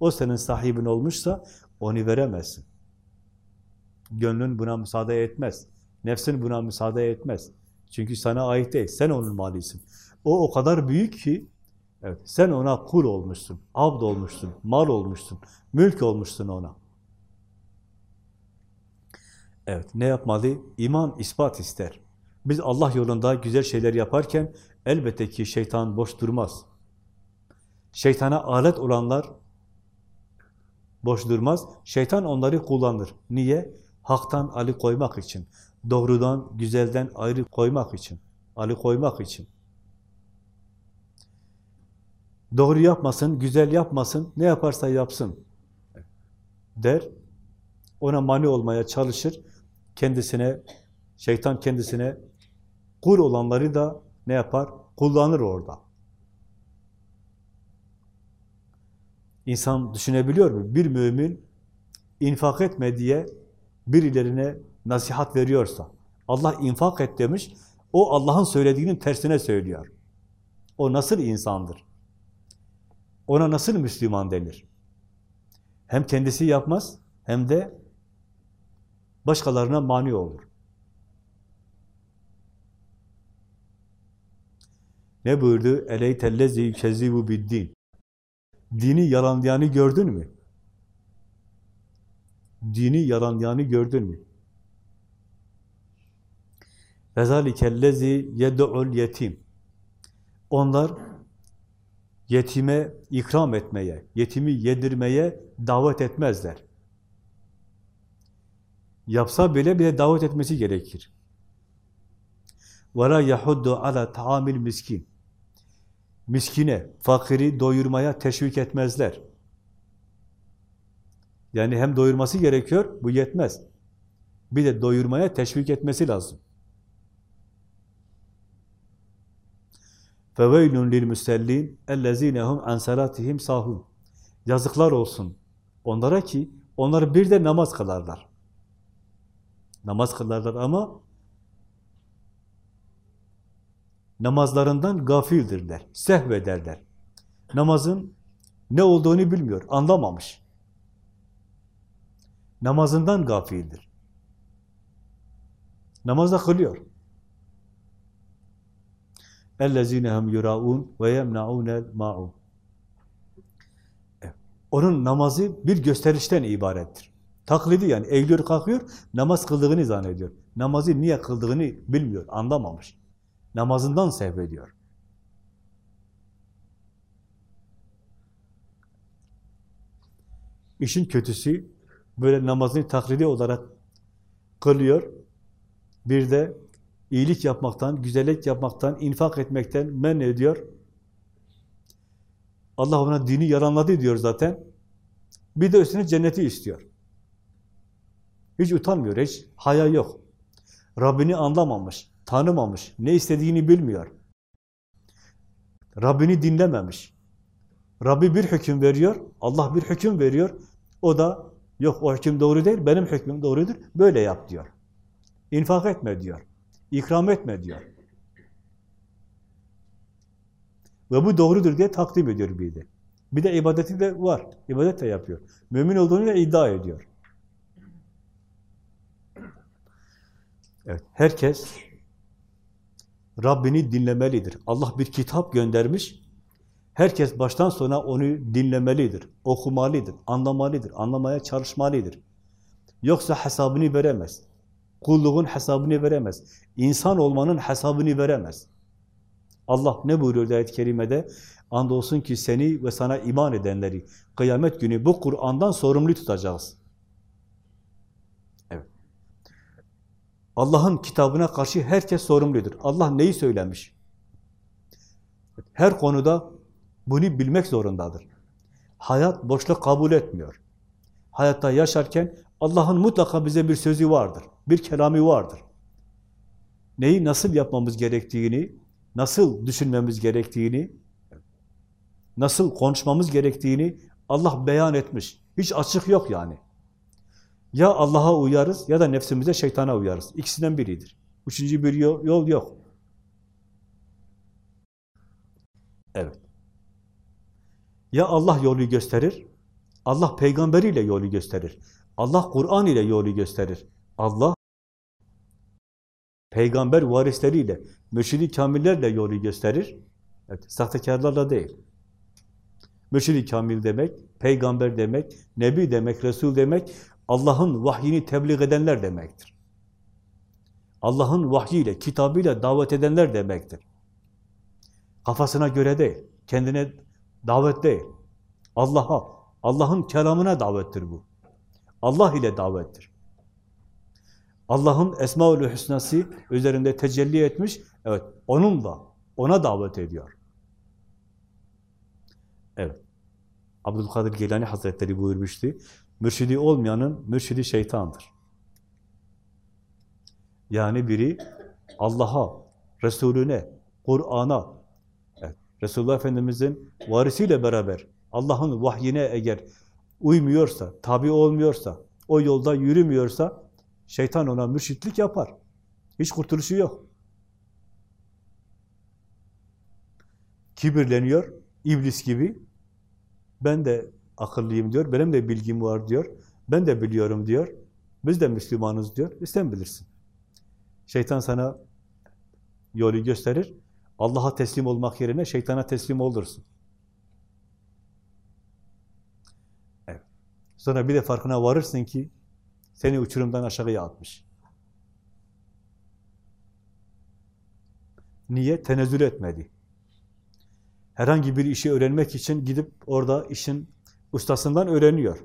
o senin sahibin olmuşsa, onu veremezsin. Gönlün buna müsaade etmez. Nefsin buna müsaade etmez. Çünkü sana ait değil, sen onun malisin. O o kadar büyük ki, evet, sen ona kul olmuşsun, abd olmuşsun, mal olmuşsun, mülk olmuşsun ona. Evet, ne yapmalı? İman ispat ister. Biz Allah yolunda güzel şeyler yaparken elbette ki şeytan boş durmaz. Şeytana alet olanlar boş durmaz. Şeytan onları kullanır. Niye? Haktan ali koymak için. Doğrudan, güzelden ayrı koymak için. Ali koymak için. Doğru yapmasın, güzel yapmasın, ne yaparsa yapsın der. Ona mani olmaya çalışır kendisine, şeytan kendisine kul olanları da ne yapar? Kullanır orada. İnsan düşünebiliyor mu? Bir mümin infak etme diye birilerine nasihat veriyorsa, Allah infak et demiş, o Allah'ın söylediğinin tersine söylüyor. O nasıl insandır? Ona nasıl Müslüman denir? Hem kendisi yapmaz, hem de başkalarına mani olur. Ne buyurdu? Eleytellezi yükezzibu biddin. Dini yalanlayanı gördün mü? Dini yalanlayanı gördün mü? Vezalikellezi yed'ul yetim. Onlar yetime ikram etmeye, yetimi yedirmeye davet etmezler. Yapsa bile bir de davet etmesi gerekir. وَلَا يَحُدُّ عَلَى تَعَامِ miskin. Miskine, fakiri doyurmaya teşvik etmezler. Yani hem doyurması gerekiyor, bu yetmez. Bir de doyurmaya teşvik etmesi lazım. فَوَيْلٌ لِلْمُسَلِّينَ اَلَّذ۪ينَ هُمْ عَنْ سَلَاتِهِمْ sahun. Yazıklar olsun onlara ki onlar bir de namaz kılarlar. Namaz kılarlar ama namazlarından gafildirler, sehvederler. Namazın ne olduğunu bilmiyor, anlamamış. Namazından gafildir. Namazda kılıyor. اَلَّذ۪ينَ هَمْ يُرَاءُونَ وَيَمْنَعُونَ الْمَاعُونَ Onun namazı bir gösterişten ibarettir. Taklidi yani eğiliyor kalkıyor, namaz kıldığını zannediyor. Namazı niye kıldığını bilmiyor, anlamamış. Namazından sevbediyor. İşin kötüsü böyle namazını taklidi olarak kılıyor. Bir de iyilik yapmaktan, güzellik yapmaktan, infak etmekten men ediyor. Allah ona dini yaranladı diyor zaten. Bir de üstüne cenneti istiyor. Hiç utanmıyor, hiç haya yok. Rabbini anlamamış, tanımamış, ne istediğini bilmiyor. Rabbini dinlememiş. Rabbi bir hüküm veriyor, Allah bir hüküm veriyor. O da yok o hüküm doğru değil, benim hükmüm doğrudur. Böyle yap diyor. İnfak etme diyor. İkram etme diyor. Ve bu doğrudur diye takdim ediyor bir de. Bir de ibadeti de var. İbadet de yapıyor. Mümin olduğunu da iddia ediyor. Evet, herkes Rabbini dinlemelidir. Allah bir kitap göndermiş. Herkes baştan sona onu dinlemelidir, okumalıdır, anlamalıdır, anlamaya çalışmalıdır. Yoksa hesabını veremez. Kulluğun hesabını veremez. İnsan olmanın hesabını veremez. Allah ne buyuruyor ayet-i kerimede? Andolsun ki seni ve sana iman edenleri kıyamet günü bu Kur'an'dan sorumlu tutacağız. Evet. Allah'ın kitabına karşı herkes sorumludur. Allah neyi söylemiş? Her konuda bunu bilmek zorundadır. Hayat boşluk kabul etmiyor. Hayatta yaşarken Allah'ın mutlaka bize bir sözü vardır. Bir kelamı vardır. Neyi nasıl yapmamız gerektiğini, nasıl düşünmemiz gerektiğini, nasıl konuşmamız gerektiğini Allah beyan etmiş. Hiç açık yok yani. Ya Allah'a uyarız ya da nefsimize, şeytana uyarız. İkisinden biridir. Üçüncü bir yol yok. Evet. Ya Allah yolu gösterir, Allah peygamberiyle yolu gösterir. Allah Kur'an ile yolu gösterir. Allah peygamber varisleriyle, mürşidi kamillerle yolu gösterir. Evet, sahtekarlarla değil. Mürşidi kamil demek, peygamber demek, nebi demek, resul demek, Allah'ın vahyini tebliğ edenler demektir. Allah'ın vahyiyle, kitabıyla davet edenler demektir. Kafasına göre değil, kendine davet değil. Allah'a, Allah'ın kelamına davettir bu. Allah ile davettir. Allah'ın Esma-ül Hüsnası üzerinde tecelli etmiş, evet, onunla, ona davet ediyor. Evet. Abdülkadir Geylani Hazretleri buyurmuştu, mürşidi olmayanın mürşidi şeytandır. Yani biri Allah'a, Resulüne, Kur'an'a, evet, Resulullah Efendimiz'in varisiyle beraber Allah'ın vahyine eğer uymuyorsa, tabi olmuyorsa, o yolda yürümüyorsa, şeytan ona mürşitlik yapar. Hiç kurtuluşu yok. Kibirleniyor, iblis gibi. Ben de akıllıyım diyor, benim de bilgim var diyor, ben de biliyorum diyor, biz de Müslümanız diyor, sen bilirsin. Şeytan sana yolu gösterir, Allah'a teslim olmak yerine şeytana teslim olursun. Evet. Sonra bir de farkına varırsın ki seni uçurumdan aşağıya atmış. Niye? Tenezzül etmedi. Herhangi bir işi öğrenmek için gidip orada işin ustasından öğreniyor.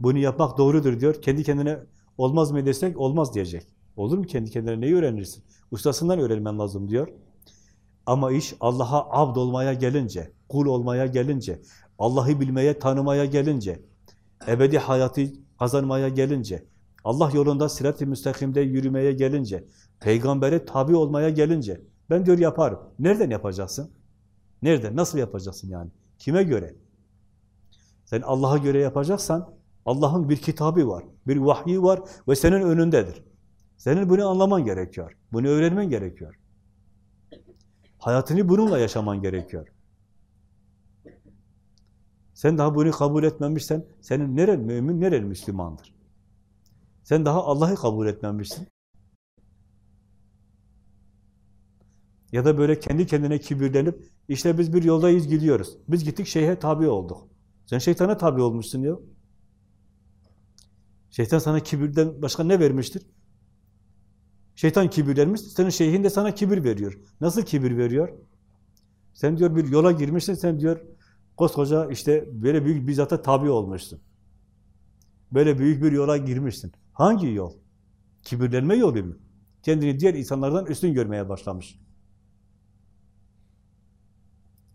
Bunu yapmak doğrudur diyor. Kendi kendine olmaz mı desek olmaz diyecek. Olur mu kendi kendine neyi öğrenirsin? Ustasından öğrenmen lazım diyor. Ama iş Allah'a abd olmaya gelince, kul olmaya gelince, Allah'ı bilmeye, tanımaya gelince, ebedi hayatı kazanmaya gelince, Allah yolunda sirat-i müstakimde yürümeye gelince, peygambere tabi olmaya gelince, ben diyor yaparım. Nereden yapacaksın? Nerede? Nasıl yapacaksın yani? Kime göre? Sen Allah'a göre yapacaksan, Allah'ın bir kitabı var, bir vahyi var ve senin önündedir. Senin bunu anlaman gerekiyor. Bunu öğrenmen gerekiyor. Hayatını bununla yaşaman gerekiyor. Sen daha bunu kabul etmemişsen, senin neren mümin, neren Müslümandır? Sen daha Allah'ı kabul etmemişsin. Ya da böyle kendi kendine kibirlenip, işte biz bir yoldayız gidiyoruz. Biz gittik şeyhe tabi olduk. Sen şeytana tabi olmuşsun ya. Şeytan sana kibirden başka ne vermiştir? Şeytan kibirlenmiş, senin şeyhin de sana kibir veriyor. Nasıl kibir veriyor? Sen diyor bir yola girmişsin, sen diyor koskoca işte böyle büyük bir zata tabi olmuşsun. Böyle büyük bir yola girmişsin. Hangi yol? Kibirlenme yolu mu? Kendini diğer insanlardan üstün görmeye başlamış.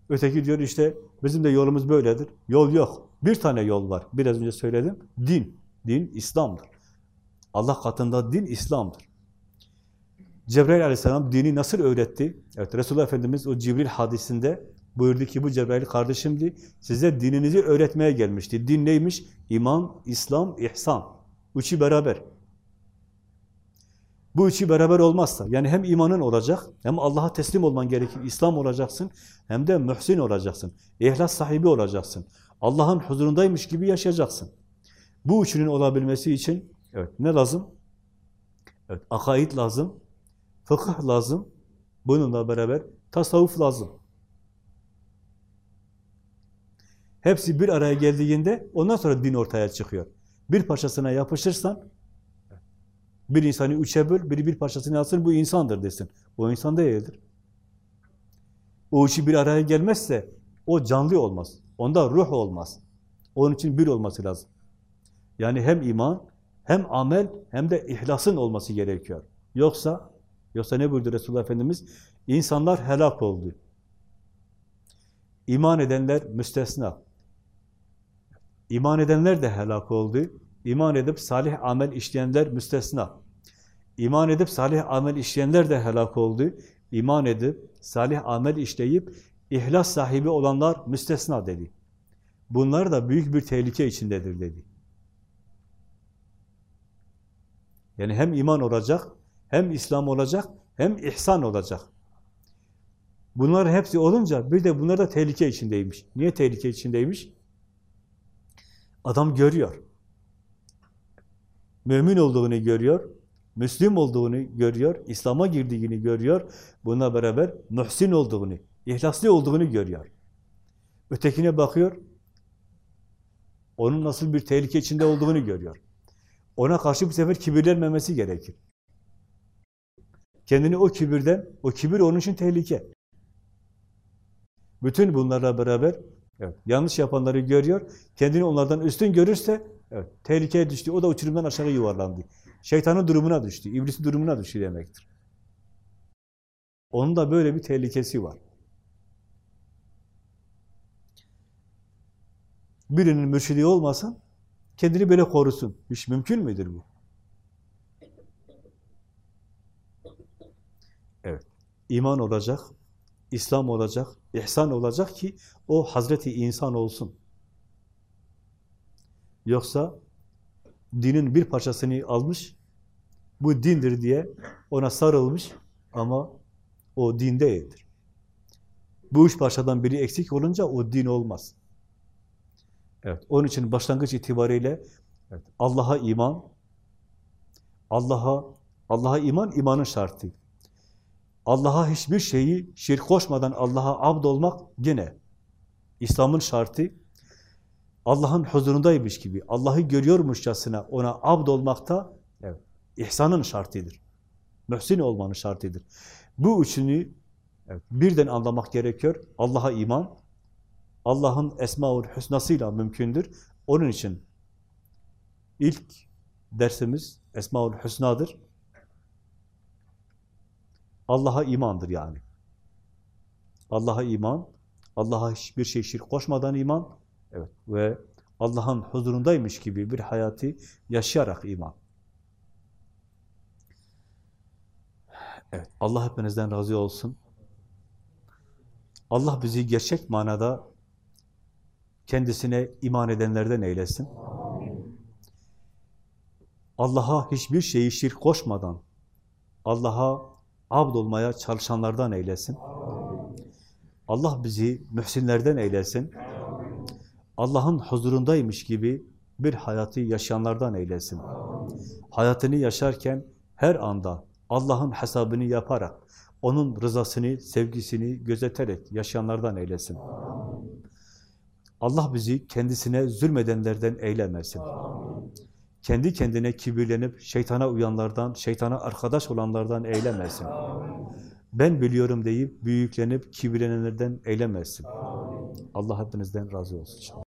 Öteki diyor işte bizim de yolumuz böyledir. Yol yok. Bir tane yol var. Biraz önce söyledim. Din. Din İslam'dır. Allah katında din İslam'dır. Cebrail aleyhisselam dini nasıl öğretti? Evet, Resulullah Efendimiz o Cibril hadisinde buyurdu ki bu Cebrail kardeşimdi. Size dininizi öğretmeye gelmişti. Din neymiş? İman, İslam, ihsan. Üçü beraber. Bu üçü beraber olmazsa, yani hem imanın olacak, hem Allah'a teslim olman gerekir, İslam olacaksın, hem de mühsin olacaksın, ihlas sahibi olacaksın. Allah'ın huzurundaymış gibi yaşayacaksın. Bu üçünün olabilmesi için evet ne lazım? Evet, akaid lazım, fıkıh lazım, bununla beraber tasavvuf lazım. Hepsi bir araya geldiğinde ondan sonra din ortaya çıkıyor. Bir parçasına yapışırsan, bir insanı üçe böl, biri bir parçasını alsın, bu insandır desin. O insan değildir. O üçü bir araya gelmezse o canlı olmaz. Onda ruh olmaz. Onun için bir olması lazım. Yani hem iman, hem amel, hem de ihlasın olması gerekiyor. Yoksa, yoksa ne buyurdu Resulullah Efendimiz? İnsanlar helak oldu. İman edenler müstesna. İman edenler de helak oldu. İman edip salih amel işleyenler müstesna. İman edip salih amel işleyenler de helak oldu. İman edip salih amel işleyip ihlas sahibi olanlar müstesna dedi. Bunlar da büyük bir tehlike içindedir dedi. Yani hem iman olacak, hem İslam olacak, hem ihsan olacak. Bunların hepsi olunca bir de bunlar da tehlike içindeymiş. Niye tehlike içindeymiş? Adam görüyor. Mümin olduğunu görüyor, Müslüm olduğunu görüyor, İslam'a girdiğini görüyor, buna beraber muhsin olduğunu, ihlaslı olduğunu görüyor. Ötekine bakıyor, onun nasıl bir tehlike içinde olduğunu görüyor. Ona karşı bu sefer kibirlenmemesi gerekir. Kendini o kibirden, o kibir onun için tehlike. Bütün bunlarla beraber evet, yanlış yapanları görüyor, kendini onlardan üstün görürse evet, tehlikeye düştü, o da uçurumdan aşağı yuvarlandı. Şeytanın durumuna düştü, iblisin durumuna düştü demektir. Onun da böyle bir tehlikesi var. Birinin mürşidi olmasa kendini böyle korusun. Hiç mümkün müdür bu? Evet. İman olacak, İslam olacak, ihsan olacak ki o Hazreti insan olsun. Yoksa dinin bir parçasını almış, bu dindir diye ona sarılmış ama o din değildir. Bu üç parçadan biri eksik olunca o din olmaz. Evet, onun için başlangıç itibariyle evet, Allah'a iman, Allah'a Allah'a iman imanın şartı. Allah'a hiçbir şeyi şirk koşmadan Allah'a abd olmak gene İslam'ın şartı. Allah'ın huzurundaymış gibi, Allah'ı görüyormuşçasına ona abd olmakta evet, ihsanın şartıdır. Mühsin olmanın şartıdır. Bu üçünü evet, birden anlamak gerekiyor. Allah'a iman, Allah'ın Esma-ül Hüsna'sıyla mümkündür. Onun için ilk dersimiz Esma-ül Hüsna'dır. Allah'a imandır yani. Allah'a iman, Allah'a hiçbir şey şirk koşmadan iman evet, ve Allah'ın huzurundaymış gibi bir hayatı yaşayarak iman. Evet, Allah hepinizden razı olsun. Allah bizi gerçek manada kendisine iman edenlerden eylesin. Allah'a hiçbir şeyi şirk koşmadan Allah'a abd olmaya çalışanlardan eylesin. Allah bizi mühsinlerden eylesin. Allah'ın huzurundaymış gibi bir hayatı yaşayanlardan eylesin. Hayatını yaşarken her anda Allah'ın hesabını yaparak, onun rızasını, sevgisini gözeterek yaşayanlardan eylesin. Allah bizi kendisine zulmedenlerden eylemesin. Kendi kendine kibirlenip şeytana uyanlardan, şeytana arkadaş olanlardan eylemesin. Ben biliyorum deyip büyüklenip kibirlenenlerden eylemesin. Allah hepinizden razı olsun.